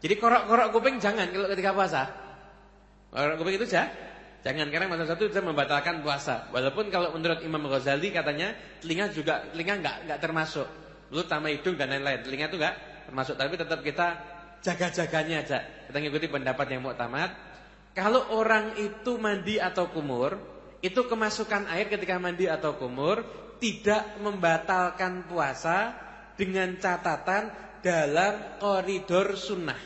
Jadi korok-korok kuping jangan kalau ketika puasa. Korok kuping itu jah, jangan karena masa satu bisa membatalkan puasa. Walaupun kalau menurut Imam Ghazali katanya telinga juga telinga enggak enggak termasuk. Mulut sama hidung dan lain-lain. Telinga itu enggak termasuk tapi tetap kita jaga-jaganya aja. Kita ngikuti pendapat yang muktamad. Kalau orang itu mandi atau kumur, itu kemasukan air ketika mandi atau kumur tidak membatalkan puasa dengan catatan dalam koridor sunnah.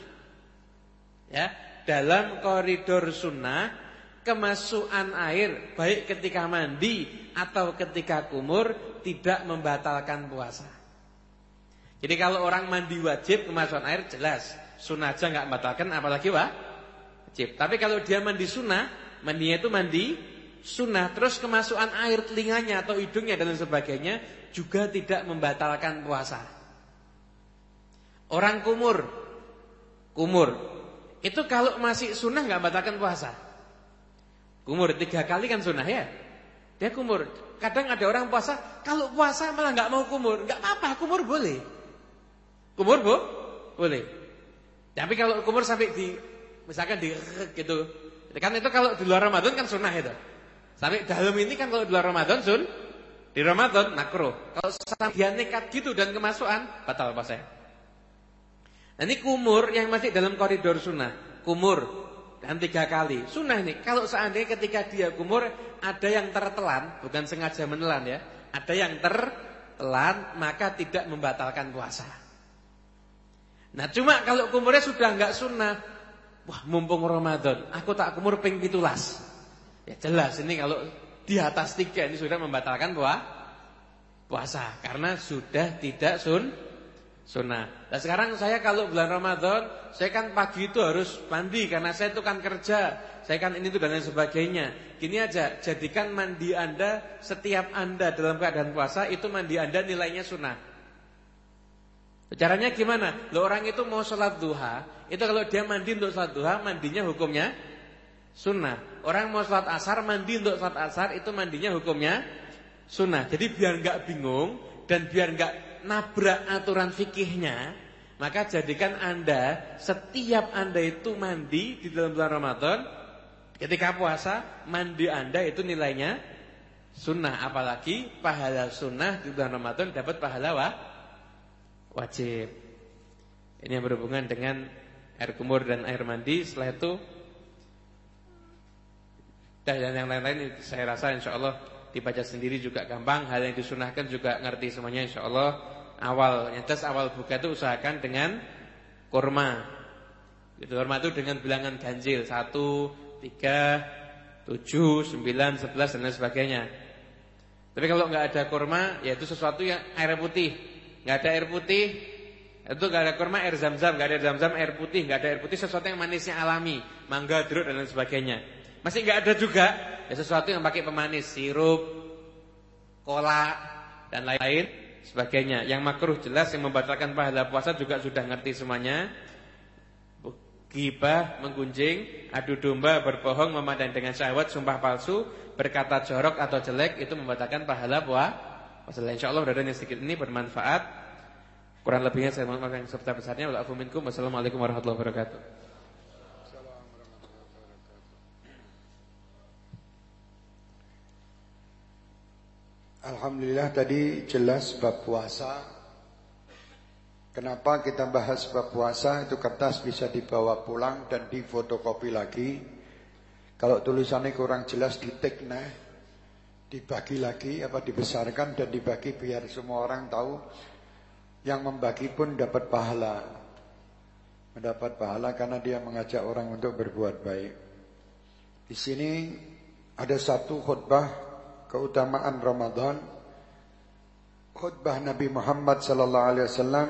Ya, dalam koridor sunnah kemasukan air baik ketika mandi atau ketika kumur tidak membatalkan puasa. Jadi kalau orang mandi wajib kemasukan air jelas sunnah aja nggak membatalkan apalagi wah wajib. Tapi kalau dia mandi sunnah, mandinya itu mandi sunnah terus kemasukan air telinganya atau hidungnya dan sebagainya juga tidak membatalkan puasa. Orang kumur, kumur itu kalau masih sunnah nggak membatalkan puasa. Kumur tiga kali kan sunnah ya. Dia kumur. Kadang ada orang puasa, kalau puasa malah nggak mau kumur, nggak apa-apa, kumur boleh. Kumur bu? Boleh. Tapi kalau kumur sampai di misalkan di gitu. Kan itu kalau di luar Ramadan kan sunnah itu. Sampai dalam ini kan kalau di luar Ramadan sun di Ramadan makruh. Kalau dia nekat gitu dan kemasukan batal puasa. Nah, ini kumur yang masih dalam koridor sunnah. Kumur dan tiga kali. Sunnah ini kalau seandainya ketika dia kumur ada yang tertelan, bukan sengaja menelan ya. Ada yang ter telan maka tidak membatalkan puasa. Nah cuma kalau kumurnya sudah enggak sunnah, wah mumpung Ramadan, aku tak kumur ping pitulas. Ya jelas ini kalau di atas tiga ini sudah membatalkan puasa karena sudah tidak sun sunnah. Nah sekarang saya kalau bulan Ramadan, saya kan pagi itu harus mandi karena saya itu kan kerja, saya kan ini itu dan lain sebagainya. Gini aja, jadikan mandi Anda setiap Anda dalam keadaan puasa itu mandi Anda nilainya sunnah. Caranya gimana? Lo orang itu mau sholat duha, itu kalau dia mandi untuk sholat duha, mandinya hukumnya sunnah. Orang mau sholat asar, mandi untuk sholat asar, itu mandinya hukumnya sunnah. Jadi biar nggak bingung dan biar nggak nabrak aturan fikihnya, maka jadikan anda setiap anda itu mandi di dalam bulan Ramadan, ketika puasa mandi anda itu nilainya sunnah. Apalagi pahala sunnah di bulan Ramadan dapat pahala wah wajib. Ini yang berhubungan dengan air kumur dan air mandi. Setelah itu dan yang lain-lain saya rasa insya Allah dibaca sendiri juga gampang. Hal yang disunahkan juga ngerti semuanya insya Allah. Awal, yang jelas awal buka itu usahakan dengan kurma. Itu kurma itu dengan bilangan ganjil satu, tiga, tujuh, sembilan, sebelas dan lain sebagainya. Tapi kalau nggak ada kurma, yaitu sesuatu yang air putih. Nggak ada air putih, itu nggak ada kurma air zam-zam, nggak ada zam-zam air putih, nggak ada air putih sesuatu yang manisnya alami, mangga, jeruk dan lain sebagainya. Masih nggak ada juga ya sesuatu yang pakai pemanis, sirup, kola dan lain-lain sebagainya. Yang makruh jelas yang membatalkan pahala puasa juga sudah ngerti semuanya. Gibah, menggunjing, adu domba, berbohong, memandang dengan syahwat, sumpah palsu, berkata jorok atau jelek itu membatalkan pahala puasa. Insyaallah mudah yang sedikit ini bermanfaat. Kurang lebihnya saya mohon maaf yang serta besarnya. Wassalamualaikum warahmatullahi wabarakatuh. Alhamdulillah tadi jelas bab puasa. Kenapa kita bahas bab puasa? Itu kertas bisa dibawa pulang dan difotokopi lagi. Kalau tulisannya kurang jelas ditik nah dibagi lagi apa dibesarkan dan dibagi biar semua orang tahu yang membagi pun dapat pahala mendapat pahala karena dia mengajak orang untuk berbuat baik di sini ada satu khutbah keutamaan Ramadan khutbah Nabi Muhammad sallallahu alaihi wasallam.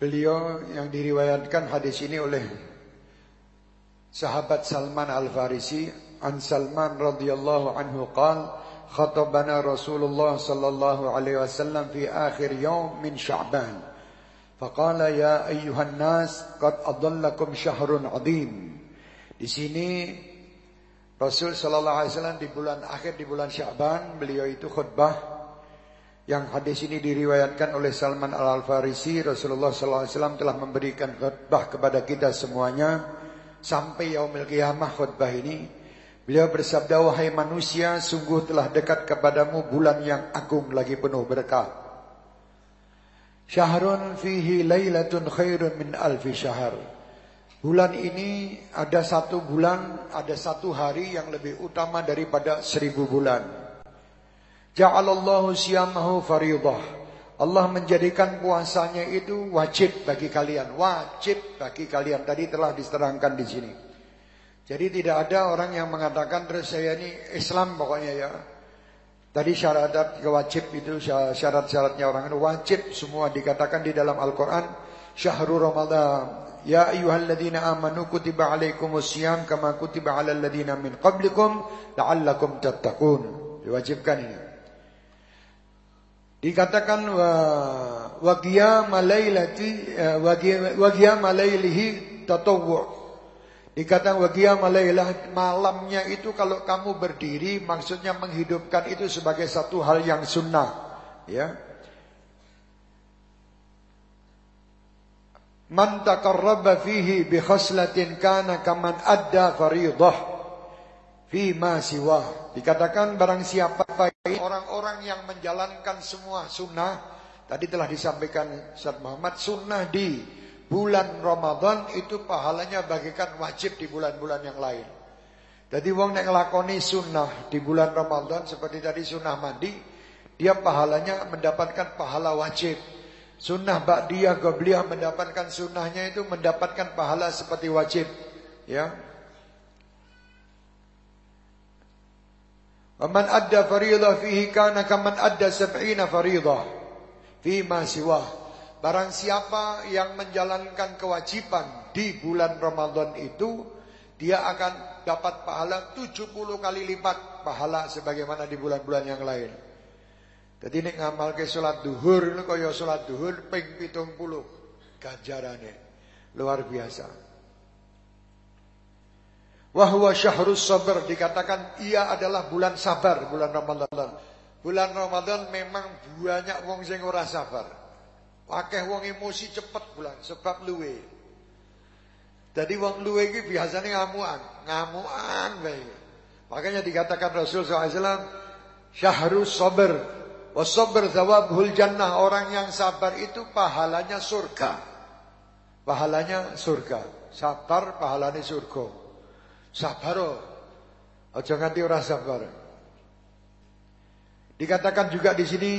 Beliau yang diriwayatkan hadis ini oleh sahabat Salman Al-Farisi an Salman radhiyallahu anhu qala khatabana Rasulullah sallallahu alaihi wasallam fi akhir yawm min Sya'ban. Faqala ya ayyuhan nas qad adallakum syahrun adhim di sini Rasul sallallahu alaihi wasallam di bulan akhir di bulan Sya'ban beliau itu khutbah yang hadis ini diriwayatkan oleh Salman Al-Farisi. Rasulullah sallallahu alaihi wasallam telah memberikan khutbah kepada kita semuanya sampai yaumil qiyamah khutbah ini. Beliau bersabda wahai manusia sungguh telah dekat kepadamu bulan yang agung lagi penuh berkah. Syahrun fihi lailatun khairun min alfi syahr bulan ini ada satu bulan ada satu hari yang lebih utama daripada seribu bulan ja'alallahu siyamahu faridah Allah menjadikan puasanya itu wajib bagi kalian, wajib bagi kalian. Tadi telah diterangkan di sini. Jadi tidak ada orang yang mengatakan terus saya ini Islam pokoknya ya. Tadi syarat wajib itu syarat-syaratnya orang itu wajib semua dikatakan di dalam Al-Qur'an syahrul Ramadan. Ya ayyuhalladzina amanu kutiba alaikumusiyam kama kutiba alal ladzina min qablikum la'allakum tattaqun. Diwajibkan ini. Dikatakan wa wa qiyama lailati eh, wa qiyama lailihi tatawwu. Dikatakan wa qiyama lailah malamnya itu kalau kamu berdiri maksudnya menghidupkan itu sebagai satu hal yang sunnah, ya. Man taqarraba fihi bi khaslatin kana kaman adda fariidah Fima siwa. Dikatakan barang siapa orang-orang yang menjalankan semua sunnah. Tadi telah disampaikan Ustaz Muhammad. Sunnah di bulan Ramadan itu pahalanya bagikan wajib di bulan-bulan yang lain. Jadi wong nek nglakoni sunnah di bulan Ramadan seperti tadi sunnah mandi, dia pahalanya mendapatkan pahala wajib. Sunnah ba'diyah qabliyah mendapatkan sunnahnya itu mendapatkan pahala seperti wajib. Ya. Waman adda faridah fihi kana kaman adda sab'ina faridah fi ma siwah. Barang siapa yang menjalankan kewajiban di bulan Ramadan itu dia akan dapat pahala 70 kali lipat pahala sebagaimana di bulan-bulan yang lain. Jadi nek ngamalke salat duhur niku kaya salat duhur ping 70 ganjarane. Luar biasa. Wahwa syahrus sabar dikatakan ia adalah bulan sabar bulan Ramadan. Bulan Ramadan memang banyak wong sing ora sabar. Akeh wong emosi cepet bulan sebab luwe. Jadi wong luwe iki biasanya ngamuan, ngamuan bae. Makanya dikatakan Rasul SAW Syahrus sabar Wasabr zawabhul jannah. Orang yang sabar itu pahalanya surga. Pahalanya surga. Sabar pahalanya surga. Sabar Aja nganti ora sabar. Dikatakan juga di sini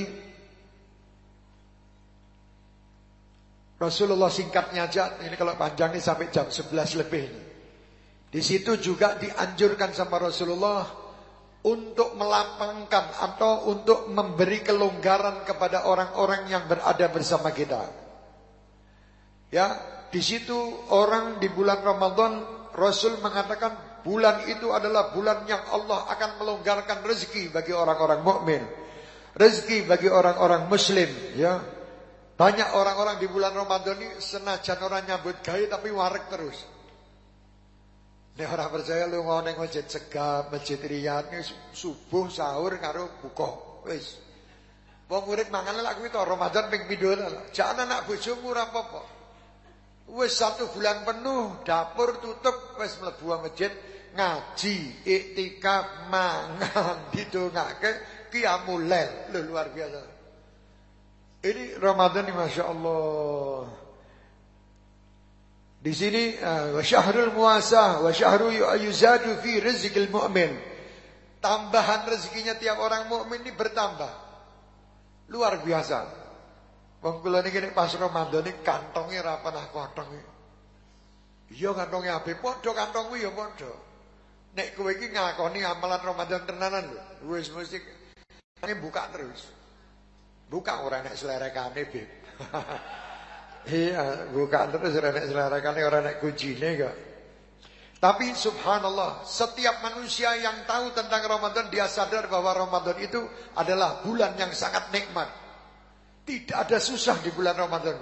Rasulullah singkatnya aja ini kalau panjang ini sampai jam 11 lebih. Di situ juga dianjurkan sama Rasulullah untuk melapangkan atau untuk memberi kelonggaran kepada orang-orang yang berada bersama kita. Ya, di situ orang di bulan Ramadan Rasul mengatakan bulan itu adalah bulan yang Allah akan melonggarkan rezeki bagi orang-orang mukmin. Rezeki bagi orang-orang muslim, ya. Banyak orang-orang di bulan Ramadan ini senajan orang nyambut gawe tapi warek terus. Nek orang percaya lu ngono ning masjid Segap, masjid Riyad subuh sahur karo buka. Wis. Wong urip mangan lak kuwi to Ramadan ping pindho Jangan anak bojomu ora apa-apa. Wis satu bulan penuh dapur tutup wis mlebu masjid ngaji, iktikaf, mangan, didongake qiyamul lail. Luar biasa. Ini Ramadan ini Masya Allah Di sini uh, Wa syahrul muasah Wa syahru yuzadu fi rizqil mu'min. Tambahan rezekinya tiap orang mukmin ini bertambah. Luar biasa. Wong kula niki pas Ramadan ini kantongnya ra pernah kotong Iya kantongnya ape padha kantongku ya padha. Nek kowe iki nglakoni amalan Ramadan tenanan lho. Wis mesti buka terus. Buka ora nek selerekane, Beb. iya, buka terus ora nek selerekane, ora nek kujine kok. Tapi subhanallah, setiap manusia yang tahu tentang Ramadan dia sadar bahwa Ramadan itu adalah bulan yang sangat nikmat. Tidak ada susah di bulan Ramadan.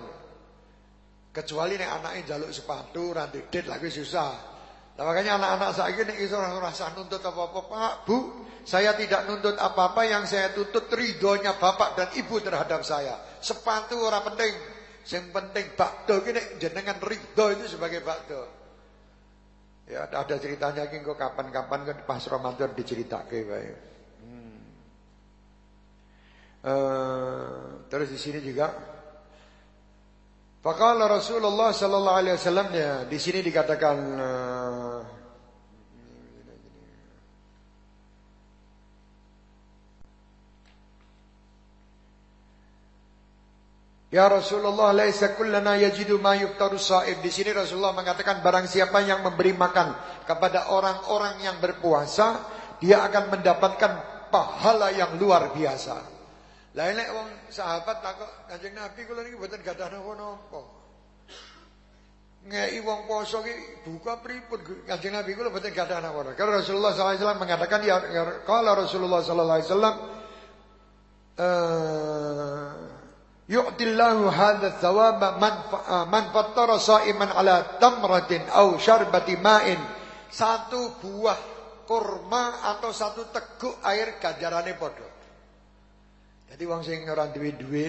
Kecuali nek anaknya jaluk sepatu, rantai dit lagi susah. Nah, makanya anak-anak saya ini iso rasa nuntut apa-apa, Pak, Bu. Saya tidak nuntut apa-apa yang saya tuntut ridhonya bapak dan ibu terhadap saya. Sepatu orang penting. Yang penting bakdo ini jenengan ridho itu sebagai bakdo. Ya ada ceritanya lagi kok kapan-kapan kan pas Ramadan diceritakan baik. Hmm. Uh, terus di sini juga Faqala Rasulullah sallallahu alaihi wasallam ya di sini dikatakan uh, Ya Rasulullah laisa kullana yajidu ma yuftaru sa'ib. Di sini Rasulullah mengatakan barang siapa yang memberi makan kepada orang-orang yang berpuasa, dia akan mendapatkan pahala yang luar biasa. Lain nek wong sahabat takok Kanjeng Nabi kula niki mboten gadah napa-napa. Ngei wong poso ki buka pripun Kanjeng Nabi kula mboten gadah napa-napa. Karena Rasulullah SAW mengatakan ya, ya kalau Rasulullah sallallahu alaihi wasallam eh yu'tillahu hadha thawaba man man fattara sa'iman ala tamratin aw syarbati ma'in. Satu buah kurma atau satu teguk air ganjarane padha. Jadi wong sing ora duwe-duwe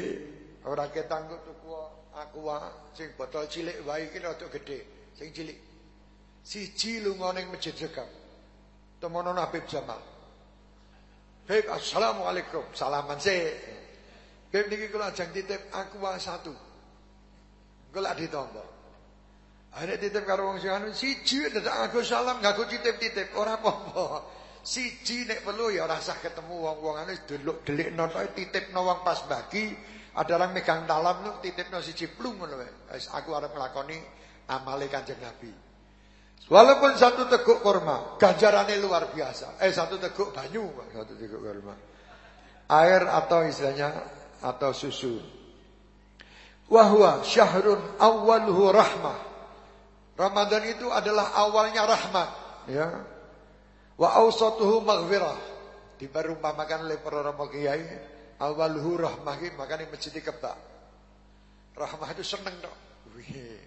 ora ketanggo tuku aqua sing botol cilik wae iki rada gedhe sing cilik. Siji lunga ning masjid Sekap temono Habib Jamal. Baik, assalamualaikum. Salaman sih. Beb niki kula ajeng titip aqua satu. Kula ditampa. Ada titip karo wong sing anu siji dadak aku salam ngaku titip-titip ora apa-apa. Siji nek perlu ya ora ketemu wong-wong anu delok delikno tok titipno wong pas bagi ada orang megang talam lu titipno siji plung ngono wae. Aku arep nglakoni amale Kanjeng Nabi. Walaupun satu teguk kurma, ganjarannya luar biasa. Eh satu teguk banyu, satu teguk kurma. Air atau istilahnya atau susu. Wahwa syahrun awwaluhu rahmah. Ramadan itu adalah awalnya rahmat, ya. Wa awsatuhu maghfirah. Diperumpamakan oleh para rama kiai, awaluhu rahmah iki makane masjid kebak. Rahmah itu seneng tok. Wih.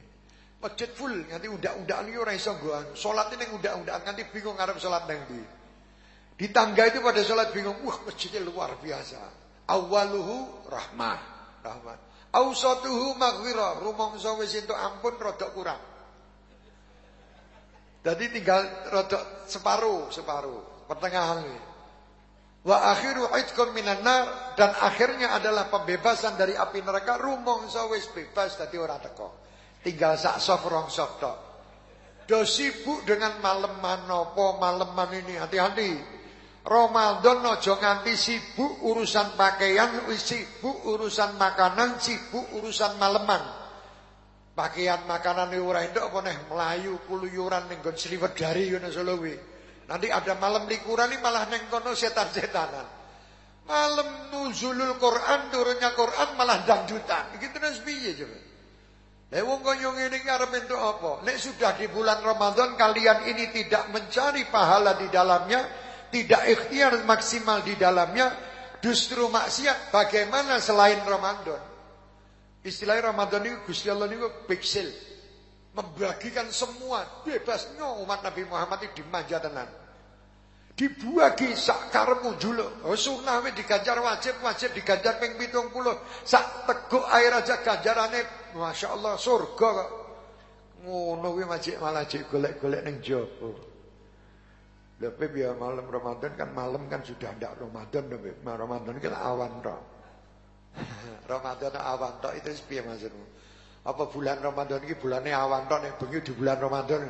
Masjid full nganti undak-undakan iki ora iso nggoan. Salat ning undak-undakan nganti bingung arep salat nang ndi. Di tangga itu pada salat bingung, wah masjidnya luar biasa. Awaluhu rahmah, rahmat. Ausatuhu maghfirah, rumangsa wis entuk ampun rada kurang. Jadi tinggal rada separuh, separuh, pertengahan ini. Wa akhiru itqun minan nar dan akhirnya adalah pembebasan dari api neraka rumangsa wis bebas dadi ora teko. Tinggal sak sof rong sof tok. Do sibuk dengan maleman apa maleman ini hati-hati. Ramadan aja nganti sibuk urusan pakaian, sibuk urusan makanan, sibuk urusan maleman. Pakaian makanan ini ora entuk apa neh melayu kuluyuran ning nggon Sriwedari ngono Solo kuwi. Nanti ada malam likuran ini malah neng kono setan-setanan. Malam nuzulul Quran, turunnya Quran malah dangdutan. Iki terus piye coba? Lah wong kaya ngene iki arep entuk apa? Nek sudah di bulan Ramadan kalian ini tidak mencari pahala di dalamnya, tidak ikhtiar maksimal di dalamnya, justru maksiat. Bagaimana selain Ramadan? Istilah Ramadan ini Gusti Allah ini pixel. Membagikan semua bebas umat Nabi Muhammad ini dimanja tenan. Dibuagi sak karemu juluk. Oh sunah wis diganjar wajib, wajib diganjar ping 70. Sak teguk air aja ganjarane Masya Allah surga kok. Ngono kuwi malah jek golek-golek ning. Lha ya malam Ramadan kan malam kan sudah ndak Ramadan lho Ramadan kan awan tok. Ramadan awan tok itu piye maksudmu? Apa bulan Ramadan ini bulannya awan tok nek bengi di bulan Ramadan.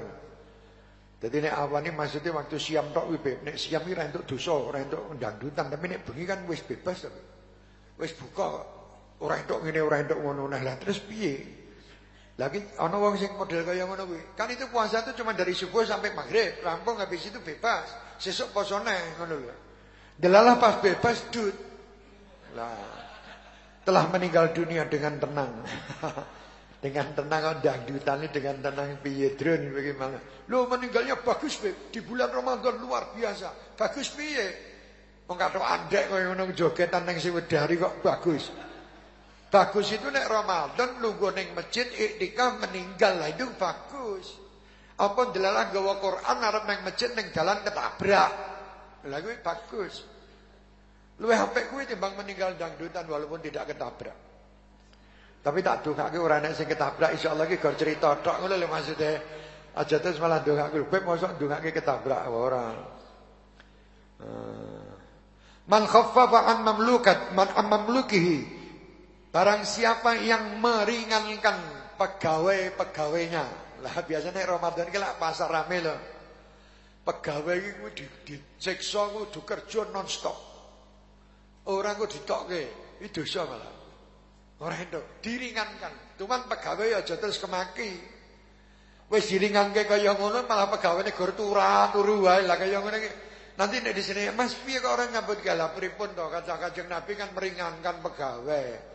Jadi nek awan ini maksudnya waktu siam tok wibe. Nek siam ini untuk dosa, ora untuk dangdutan, tapi nek bengi kan wis bebas tapi. Wis buka ora entuk ngene ora entuk ngono nah lah terus piye? Lagi ana wong sing model kaya ngono kuwi. Kan itu puasa itu cuma dari subuh sampai maghrib, rampung habis itu bebas. Sesuk poso neh ngono lho. Delalah pas bebas dut. Lah telah meninggal dunia dengan tenang. dengan tenang dangdutane dengan tenang piye drone bagaimana? Lo meninggalnya bagus Beb. di bulan Ramadan luar biasa. Bagus piye? Wong katok andek koyo ngono jogetan ning Siwedari kok bagus. Bagus itu nek Ramadan lungguh ning masjid iktikaf meninggal lah itu bagus. Apa delalah gawa Quran arep ning masjid ning dalan ketabrak. Lah kuwi bagus. Luwih apik kuwi timbang meninggal dangdutan walaupun tidak ketabrak. Tapi tak dongake ora nek sing ketabrak insyaallah iki gor cerita tok ngono lho maksude. Aja terus malah dongake beb mosok dongake ketabrak ora. Eh. Man khaffafa an mamlukat man an mamlukihi. Barang siapa yang meringankan pegawai-pegawainya. Lah biasanya Ramadan ki pasar rame lho. Pegawai iki kuwi disiksa kudu kerja non stop. Orang kok ditokke, itu dosa malah. Ora itu diringankan. Cuman pegawai aja terus kemaki. Wis diringanke kaya ngono malah pegawene gor turah turu wae lah kaya ngono iki. Nanti nek di sini Mas piye kok orang nyambut galah pripun to kanjeng Nabi kan meringankan pegawai.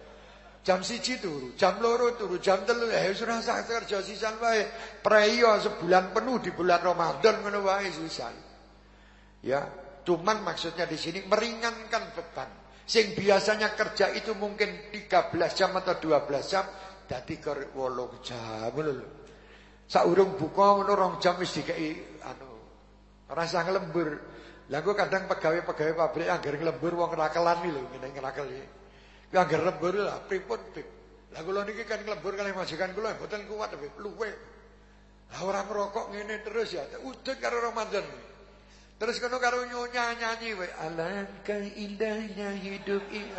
Jam siji turu, jam loro turu, jam telu ya wis ora kerja sisan wae. Preyo sebulan penuh di bulan Ramadan ngono wae sisan. Ya, cuman maksudnya di sini meringankan beban. Sing biasanya kerja itu mungkin 13 jam atau 12 jam dadi ke 8 jam lho. Saurung buka ngono rong jam wis anu rasa nglembur. Lah kok kadang pegawai-pegawai pabrik anggar nglembur wong rakelan lho, ngene ngerakel iki. Anggar lembur lah pripun, Bib. Lah kula niki kan nglembur kali majikan kula boten kuat, Bib. Luwe. Lah ora merokok ngene terus ya, udut karo Ramadan. Terus kena karo nyonya nyanyi we. Alangkah indahnya hidup ini.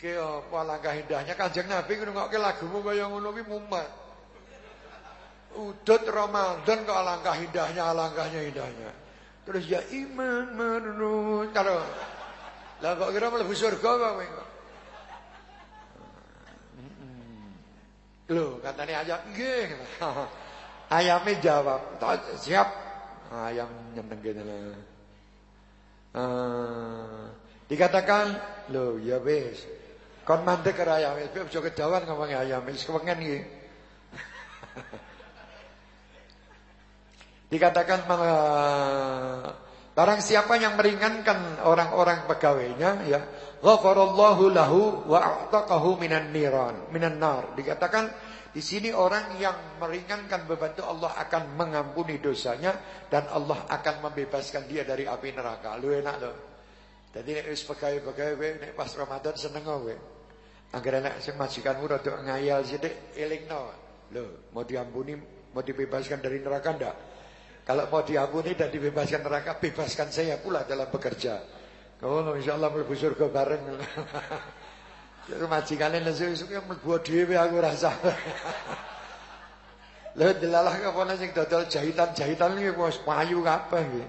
Ke apa langkah indahnya Kanjeng Nabi ngrungokke lagumu kaya ngono kuwi mumet. udut Ramadan kok alangkah indahnya, alangkahnya indahnya. Terus ya iman menurut kalau lah kok kira mlebu surga kok kowe kok. Loh, katanya ayam nggih. Ayamnya jawab, "Tak siap." Ayam nyeneng gitu lah. Ah, dikatakan, "Loh, ya wis. Kon mandek karo ayam, wis aja kedawan ngomong ayam, wis kewengen iki." Dikatakan malah barang siapa yang meringankan orang-orang pegawainya ya, ghafarallahu lahu wa a'taqahu minan niran, minan nar. Dikatakan di sini orang yang meringankan beban itu Allah akan mengampuni dosanya dan Allah akan membebaskan dia dari api neraka. Lu enak loh. Jadi nek wis pegawai-pegawai nek pas Ramadan seneng kowe. Angger nek sing majikanmu rada ngayal sithik elingno. Lho, mau diampuni, mau dibebaskan dari neraka ndak? Kalau mau diampuni dan dibebaskan neraka, bebaskan saya pula dalam bekerja. Oh, insyaallah mlebu surga bareng. Jadi majikane lesu-lesu mlebu dhewe aku rasa. Lha delalah kapane sing dodol jahitan-jahitan iki wis payu kabeh iki.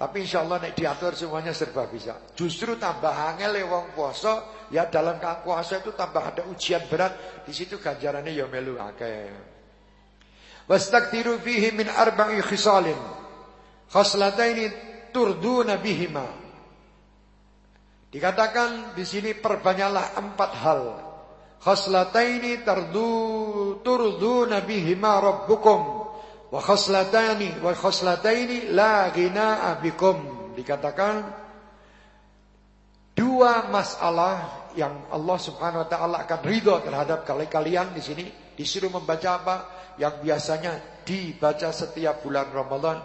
Tapi insyaallah nek diatur semuanya serba bisa. Justru tambah angel wong puasa, ya dalam puasa itu tambah ada ujian berat, di situ ganjarannya ya melu akeh. Wastaktiru fihi min arba'i khisalin. Khaslataini turduna bihima. Dikatakan di sini perbanyaklah empat hal. Khaslataini tardu turduna bihima rabbukum. Wa khaslatani wa khaslataini la ghina'a bikum. Dikatakan dua masalah yang Allah Subhanahu wa taala akan ridho terhadap kalian di sini disuruh membaca apa? yang biasanya dibaca setiap bulan Ramadan.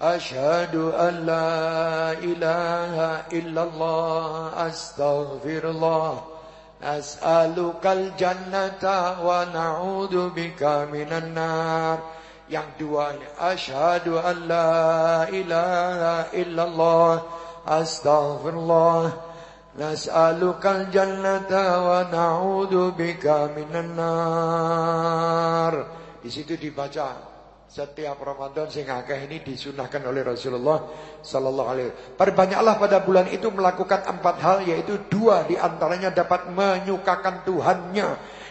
Asyhadu an la ilaha illallah astaghfirullah as'alukal jannata wa na'udzu bika minan nar. Yang dua ini asyhadu an la ilaha illallah astaghfirullah nas'alukal jannata wa na'udzu bika minan nar. Di situ dibaca setiap Ramadan sing akeh ini disunahkan oleh Rasulullah sallallahu alaihi Perbanyaklah pada bulan itu melakukan empat hal yaitu dua di antaranya dapat menyukakan Tuhannya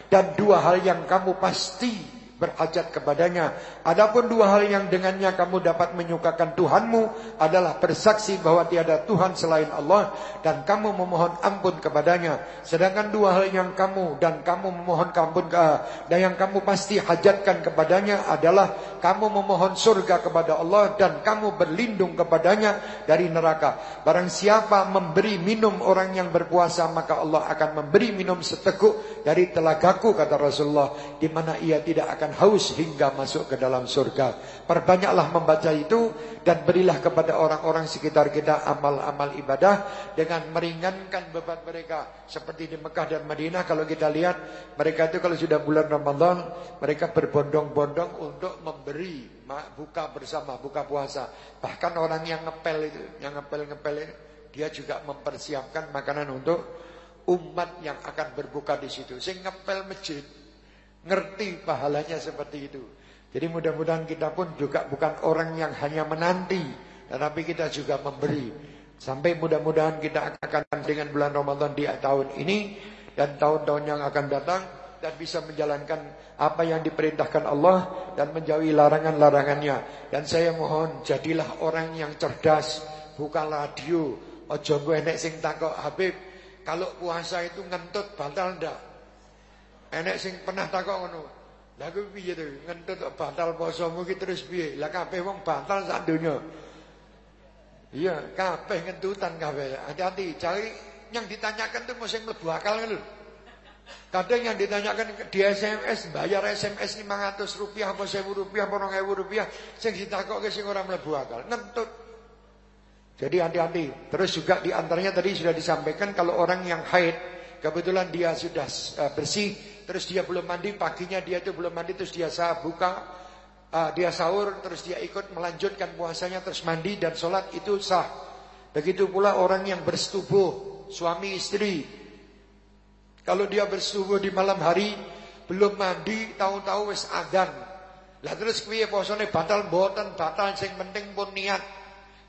dan dua hal yang kamu pasti berhajat kepadanya. Adapun dua hal yang dengannya kamu dapat menyukakan Tuhanmu adalah bersaksi bahwa tiada Tuhan selain Allah dan kamu memohon ampun kepadanya. Sedangkan dua hal yang kamu dan kamu memohon ampun ke dan yang kamu pasti hajatkan kepadanya adalah kamu memohon surga kepada Allah dan kamu berlindung kepadanya dari neraka. Barang siapa memberi minum orang yang berpuasa maka Allah akan memberi minum seteguk dari telagaku kata Rasulullah di mana ia tidak akan akan haus hingga masuk ke dalam surga. Perbanyaklah membaca itu dan berilah kepada orang-orang sekitar kita amal-amal ibadah dengan meringankan beban mereka. Seperti di Mekah dan Madinah kalau kita lihat mereka itu kalau sudah bulan Ramadan mereka berbondong-bondong untuk memberi buka bersama, buka puasa. Bahkan orang yang ngepel itu, yang ngepel-ngepel itu dia juga mempersiapkan makanan untuk umat yang akan berbuka di situ. Sing ngepel masjid Ngerti pahalanya seperti itu. Jadi mudah-mudahan kita pun juga bukan orang yang hanya menanti. Tetapi kita juga memberi. Sampai mudah-mudahan kita akan dengan bulan Ramadan di tahun ini. Dan tahun-tahun yang akan datang. Dan bisa menjalankan apa yang diperintahkan Allah. Dan menjauhi larangan-larangannya. Dan saya mohon jadilah orang yang cerdas. Bukan radio. Ojo gue enek sing takok Habib. Kalau puasa itu ngentut batal ndak? Enek sing pernah takok ngono. Lah kuwi piye to? Ngentut batal posomu ki terus piye? Lah kabeh wong batal sak donya. Iya, kabeh ngentutan kabeh. Hati-hati, cari yang ditanyakan tuh mesti mlebu akal lho. Kadang yang ditanyakan di SMS bayar SMS 500 rupiah apa 1000 rupiah apa 2000 rupiah sing ditakokke sing ora mlebu akal. Ngentut. Jadi hati-hati. Terus juga di antaranya tadi sudah disampaikan kalau orang yang haid kebetulan dia sudah uh, bersih terus dia belum mandi, paginya dia itu belum mandi, terus dia sah buka, uh, dia sahur, terus dia ikut melanjutkan puasanya, terus mandi dan sholat itu sah. Begitu pula orang yang bersetubuh, suami istri. Kalau dia bersetubuh di malam hari, belum mandi, tahu-tahu wis adan. Lah terus piye posone batal mboten batal sing penting pun niat.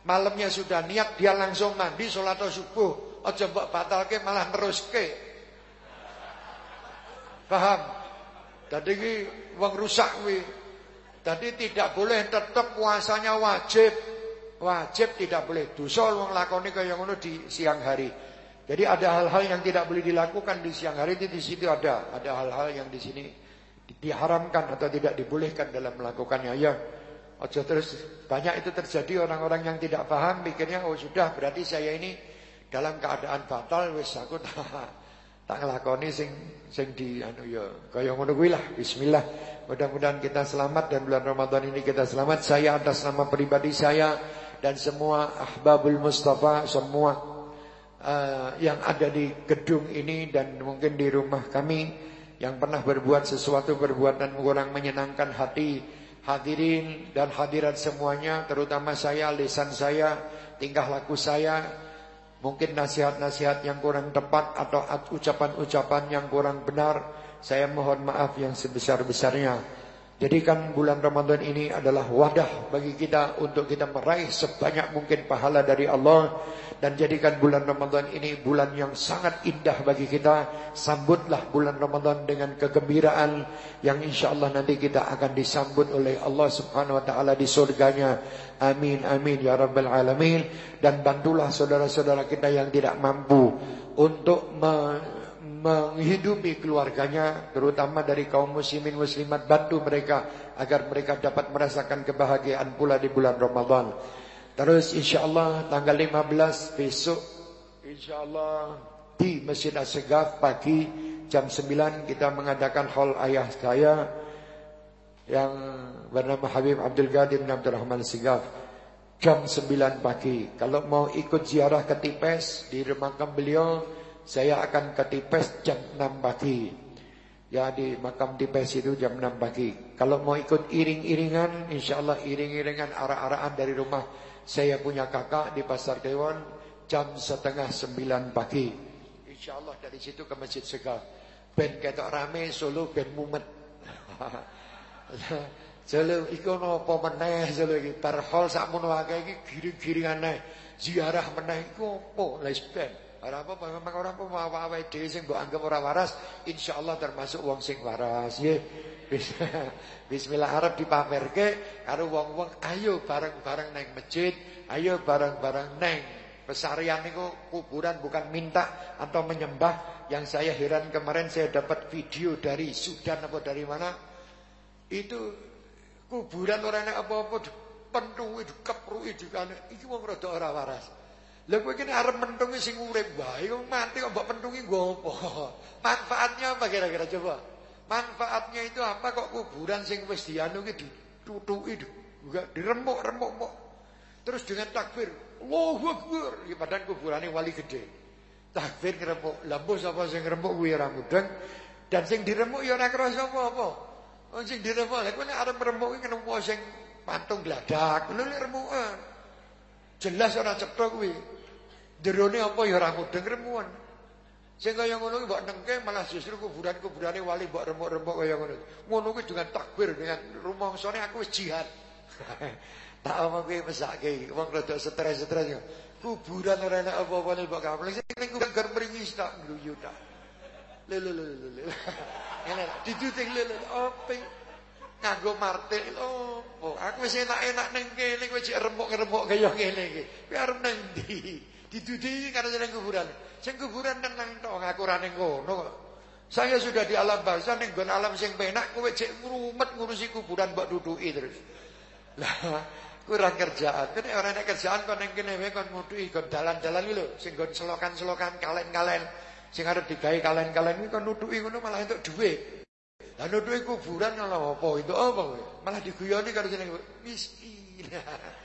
Malamnya sudah niat dia langsung mandi salat subuh. Aja mbok batalke malah neruske. Paham? Dadi iki wong rusak kuwi. Dadi tidak boleh tetap puasanya wajib. Wajib tidak boleh. Dosa wong lakoni kaya ngono di siang hari. Jadi ada hal-hal yang tidak boleh dilakukan di siang hari itu di situ ada. Ada hal-hal yang di sini diharamkan atau tidak dibolehkan dalam melakukannya. Ya, ojo terus banyak itu terjadi orang-orang yang tidak paham pikirnya oh sudah berarti saya ini dalam keadaan batal wis aku tak tak nglakoni sing sing di anu ya kaya ngono kuwi lah. Bismillah. Mudah-mudahan kita selamat dan bulan Ramadan ini kita selamat. Saya atas nama pribadi saya dan semua ahbabul Mustafa semua uh, yang ada di gedung ini dan mungkin di rumah kami yang pernah berbuat sesuatu perbuatan kurang menyenangkan hati hadirin dan hadirat semuanya terutama saya lisan saya tingkah laku saya mungkin nasihat-nasihat yang kurang tepat atau ucapan-ucapan yang kurang benar saya mohon maaf yang sebesar-besarnya Jadikan bulan Ramadan ini adalah wadah bagi kita untuk kita meraih sebanyak mungkin pahala dari Allah dan jadikan bulan Ramadan ini bulan yang sangat indah bagi kita. Sambutlah bulan Ramadan dengan kegembiraan yang insya Allah nanti kita akan disambut oleh Allah Subhanahu Wa Taala di surganya. Amin amin ya rabbal alamin dan bantulah saudara-saudara kita yang tidak mampu untuk menghidupi keluarganya terutama dari kaum muslimin muslimat bantu mereka agar mereka dapat merasakan kebahagiaan pula di bulan Ramadan. Terus insyaallah tanggal 15 besok insyaallah di Masjid Assegaf pagi jam 9 kita mengadakan hall ayah saya yang bernama Habib Abdul Ghadir bin Abdul Rahman Segaf jam 9 pagi. Kalau mau ikut ziarah ke Tipes di rumah beliau saya akan ke Tipes jam 6 pagi. Ya di makam Tipes itu jam 6 pagi. Kalau mau ikut iring-iringan, insya Allah iring-iringan arah-arahan dari rumah. Saya punya kakak di Pasar Dewan jam setengah 9 pagi. Insya Allah dari situ ke Masjid Segar. Ben ketok rame Solo ben mumet. Solo iku napa meneh Solo iki bar hol sakmono akeh iki giring-giring aneh. Ziarah meneh iku apa? Les ben. Ora apa memang ora apa awake dhewe sing mbok anggap ora waras, insyaallah termasuk wong sing waras. Nggih. Bismillah arep dipamerke karo wong-wong ayo bareng-bareng neng masjid, ayo bareng-bareng neng pesarian niku kuburan bukan minta atau menyembah. Yang saya heran kemarin saya dapat video dari Sudan apa dari mana? Itu kuburan orang apa-apa pentung itu kan iki wong rada ora waras. Lah kowe kene arep mentungi sing urip wae, kok mati kok mbok pentungi nggo apa? Manfaatnya apa kira-kira coba? Manfaatnya itu apa kok kuburan sing wis dianu ki ditutuki juga diremuk-remuk mok. Terus dengan takbir, Allahu Akbar, ya padahal kuburane wali gede. Takbir ngremuk, lha mbok sapa sing ngremuk kuwi ora mudeng dan sing diremuk ya ora krasa apa-apa. Wong sing diremuk, lha kowe nek arep ngremuk ki ngremuk sing patung gladak, lho remukan. Jelas ora cetha kuwi. Jerone apa ya ora mudeng remuan. Sing kaya ngono ki mbok nengke malah justru kuburan-kuburane wali mbok remuk-remuk kaya ngono. Ngono kuwi dengan takbir dengan rumangsane aku wis jihad. tak apa kuwi mesake wong rada stres-stres yo. Kuburan ora enak apa-apa mbok kampling sing ning kuburan mringis tak ngluyu tak. Lho lho lho lho. Ngene diduting lho lho opo nganggo martil opo. Aku wis enak-enak ning kene kowe cek remuk-remuk kaya ngene iki. Kowe arep nang ndi? Didudi karena jeneng kuburan. Sing kuburan tenang tok ngaku ra ning ngono Saya sudah di alam barzah ning nggon alam sing penak kowe cek ngrumet ngurusi kuburan mbok duduki terus. Lah kurang kerjaan. Kene ora nek kerjaan kon ning kene wae kon nuduki kon dalan-dalan lho sing nggon selokan-selokan kalen-kalen sing arep digawe kalen-kalen iki kon nuduki ngono malah entuk dhuwit. Lah nuduki kuburan lha apa itu apa kowe? Malah diguyoni karo jeneng miskin.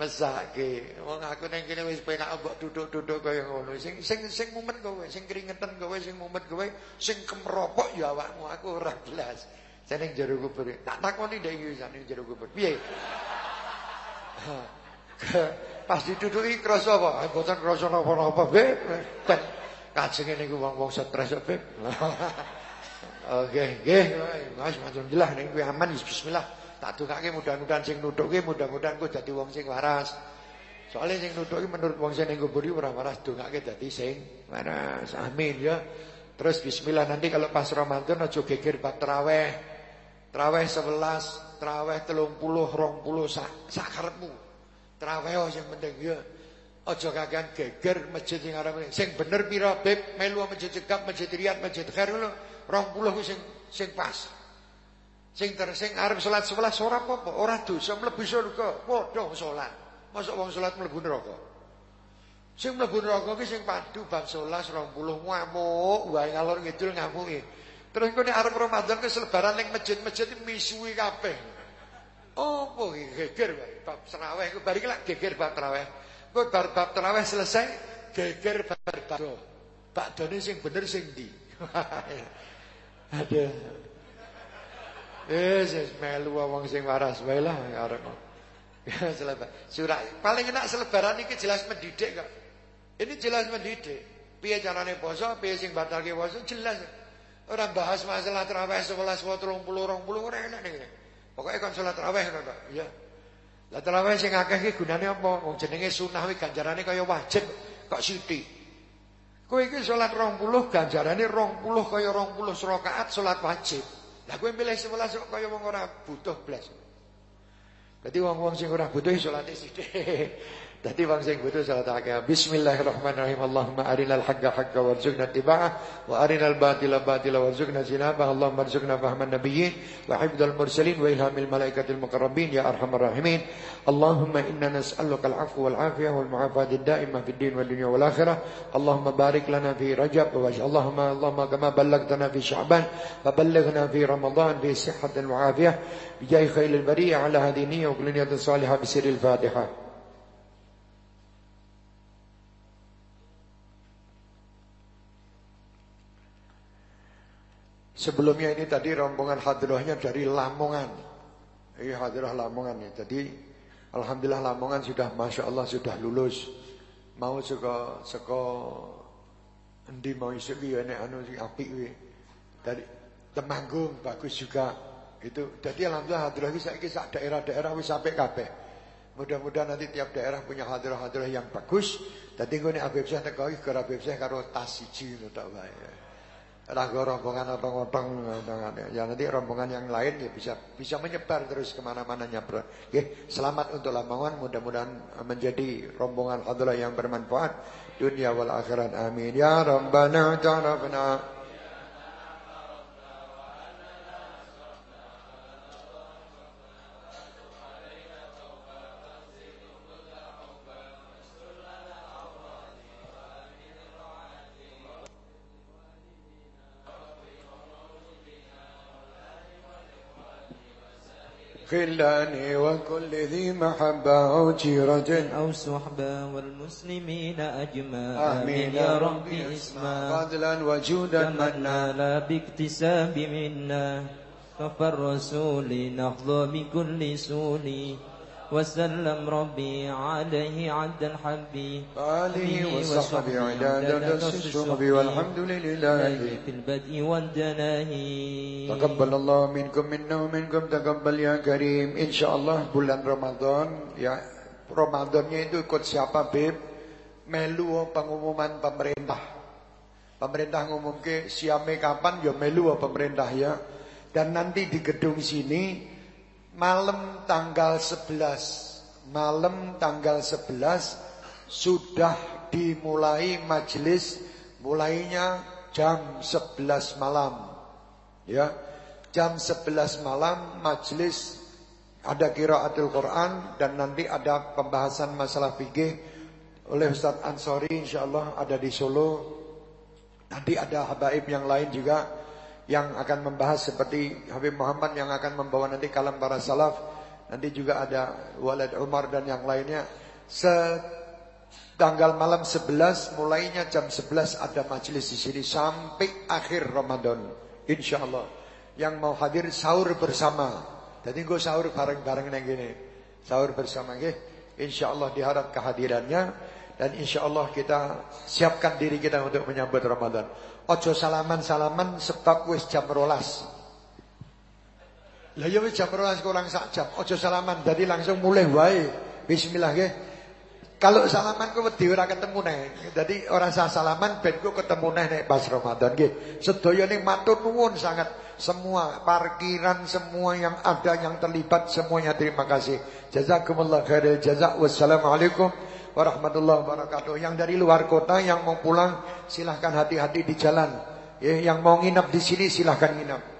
mesake. Wong aku ning kene wis penak mbok duduk-duduk kaya ngono. Sing sing sing mumet kowe, sing keringetan kowe, sing mumet kowe, sing kemropok ya awakmu. Aku ora jelas. Ning jero kubur. Tak takoni ndek iki ning jero kubur. Piye? Pas diduduki krasa apa? Mboten krasa napa-napa, Beb. Ben kajenge niku wong-wong stres, Beb. Oke, nggih. Mas, matur jelas ning kuwi aman bismillah. Tak dongake mudah-mudahan sing nuduhke mudah-mudahan ku dadi wong sing waras. Soalnya sing nuduhke menurut wong sing ning kubur ora waras dongake dadi sing waras. Amin ya. Terus bismillah nanti kalau pas Ramadan aja geger bab tarawih. Tarawih 11, tarawih 30, 20 sak sak karepmu. Tarawih sing penting ya. Aja kakean geger masjid sing arep sing bener pira beb melu masjid cekap masjid riyad masjid khair ngono 20 ku sing sing pas. Sing ter sing arep salat 11 ora apa-apa, ora dosa mlebu surga, padha salat. Masuk wong salat mlebu neraka. Sing mlebu neraka ki sing padu bab 11 20 ngamuk, wae ngalor ngidul ngamuki. Terus kok nek arep Ramadan ke selebaran ning masjid-masjid misuwi kabeh. Opo iki geger bab tarawih ku bari lak geger bab tarawih. Kok bar bab tarawih selesai geger bar bakdo. Bakdone sing bener sing ndi? Aduh. Eh, wis melu wong sing waras wae lah. Ya selebar. Surah paling enak selebaran iki jelas mendidik kok. Ini jelas mendidik. Piye carane poso, piye sing batalke poso jelas. Ora bahas masalah tarawih 11 30 20 ora enak nih. Pokoke kon salat tarawih ngono tok. Ya. Lah tarawih sing akeh iki gunane apa? Wong jenenge sunah kuwi ganjarane kaya wajib kok sithik. Kowe iki salat 20 ganjarane 20 kaya 20 rakaat salat wajib. Lah kowe milih 11 kok kaya wong ora butuh blas. Dadi wong-wong sing ora butuh salate sithik. Dadi wong sing butuh salat akeh. Bismillahirrahmanirrahim. Allahumma arinal haqqa haqqa warzuqna ittiba'ah wa arinal batila batila warzuqna jinabah. Allahumma arzuqna fahman nabiyyin wa hifdzal mursalin wa ilhamil malaikatil muqarrabin ya arhamar rahimin. Allahumma inna nas'aluka al-'afwa wal 'afiyah wal mu'afata ad-da'imah fid din wal dunya wal akhirah. Allahumma barik lana fi Rajab Allahumma Allahumma kama ballagtana fi Sya'ban faballighna fi Ramadan fi sihhatin wa 'afiyah. Bijai khairil bariyah ala hadhihi niyyah wa kulli niyatin salihah bi sirril Fatihah. Sebelumnya ini tadi rombongan hadirahnya dari Lamongan. Ini hadirah Lamongan nih. Jadi alhamdulillah Lamongan sudah masya Allah sudah lulus. Mau seko seko endi mau isu ki nek anu apik kuwi. Dari Temanggung bagus juga. Itu jadi alhamdulillah hadirah iki saiki sak daerah-daerah wis sampai kabeh. Mudah-mudahan nanti tiap daerah punya hadirah-hadirah yang bagus. Dadi nek Habib Syekh teko iki karo Habib Syekh karo tas siji ngono tok wae. Rago rombongan otong-otong ya nanti rombongan yang lain ya bisa bisa menyebar terus ke mana-mana nyebar. Ya, selamat untuk Lamongan mudah-mudahan menjadi rombongan adalah yang bermanfaat. Dunia wal akhirat amin. Ya rabbana ta'rafna خلاني وكل ذي محبة أو جيرة أو صحبة والمسلمين أجمع آمين يا ربي اسمع. فضلا وجودا منا. نال باكتساب منا. كفى الرسول نحظى بكل سول وسلم ربي عليه عد الحب آله وصحبه عداد الصحب والحمد لله في البدء والدناه تقبل الله minkum minna wa minkum taqabbal ya karim insyaallah bulan Ramadan ya Ramadannya itu ikut siapa Beb melu pengumuman pemerintah pemerintah ngumum ke siame kapan ya melu pemerintah ya dan nanti di gedung sini malam tanggal 11 malam tanggal 11 sudah dimulai majelis mulainya jam 11 malam. Ya jam 11 malam majelis ada kiraatul Quran dan nanti ada pembahasan masalah fikih oleh Ustaz Ansori insyaallah ada di Solo. Nanti ada habaib yang lain juga yang akan membahas seperti Habib Muhammad yang akan membawa nanti kalam para salaf. Nanti juga ada Walid Umar dan yang lainnya. Tanggal malam 11 mulainya jam 11 ada majelis di sini sampai akhir Ramadan insyaallah. Yang mau hadir sahur bersama. Jadi gue sahur bareng-bareng neng gini sahur bersama nggih. Insyaallah diharap kehadirannya. Dan insyaallah kita siapkan diri kita untuk menyambut Ramadan Ojo salaman-salaman sebab wis jam rolas. Lah ya wis jam 12 kurang sak jam. Aja salaman dadi langsung mulai wae. Bismillah nggih. Kalau salaman ku wedi ora ketemu neh. Dadi ora sah salaman ben ku ketemu neh nek pas Ramadan nggih. Sedaya ning matur nuwun sangat semua parkiran semua yang ada yang terlibat semuanya terima kasih. Jazakumullah khairil jazak. Wassalamualaikum warahmatullahi wabarakatuh. Yang dari luar kota yang mau pulang silahkan hati-hati di jalan. Ya, yang mau nginap di sini silahkan nginap.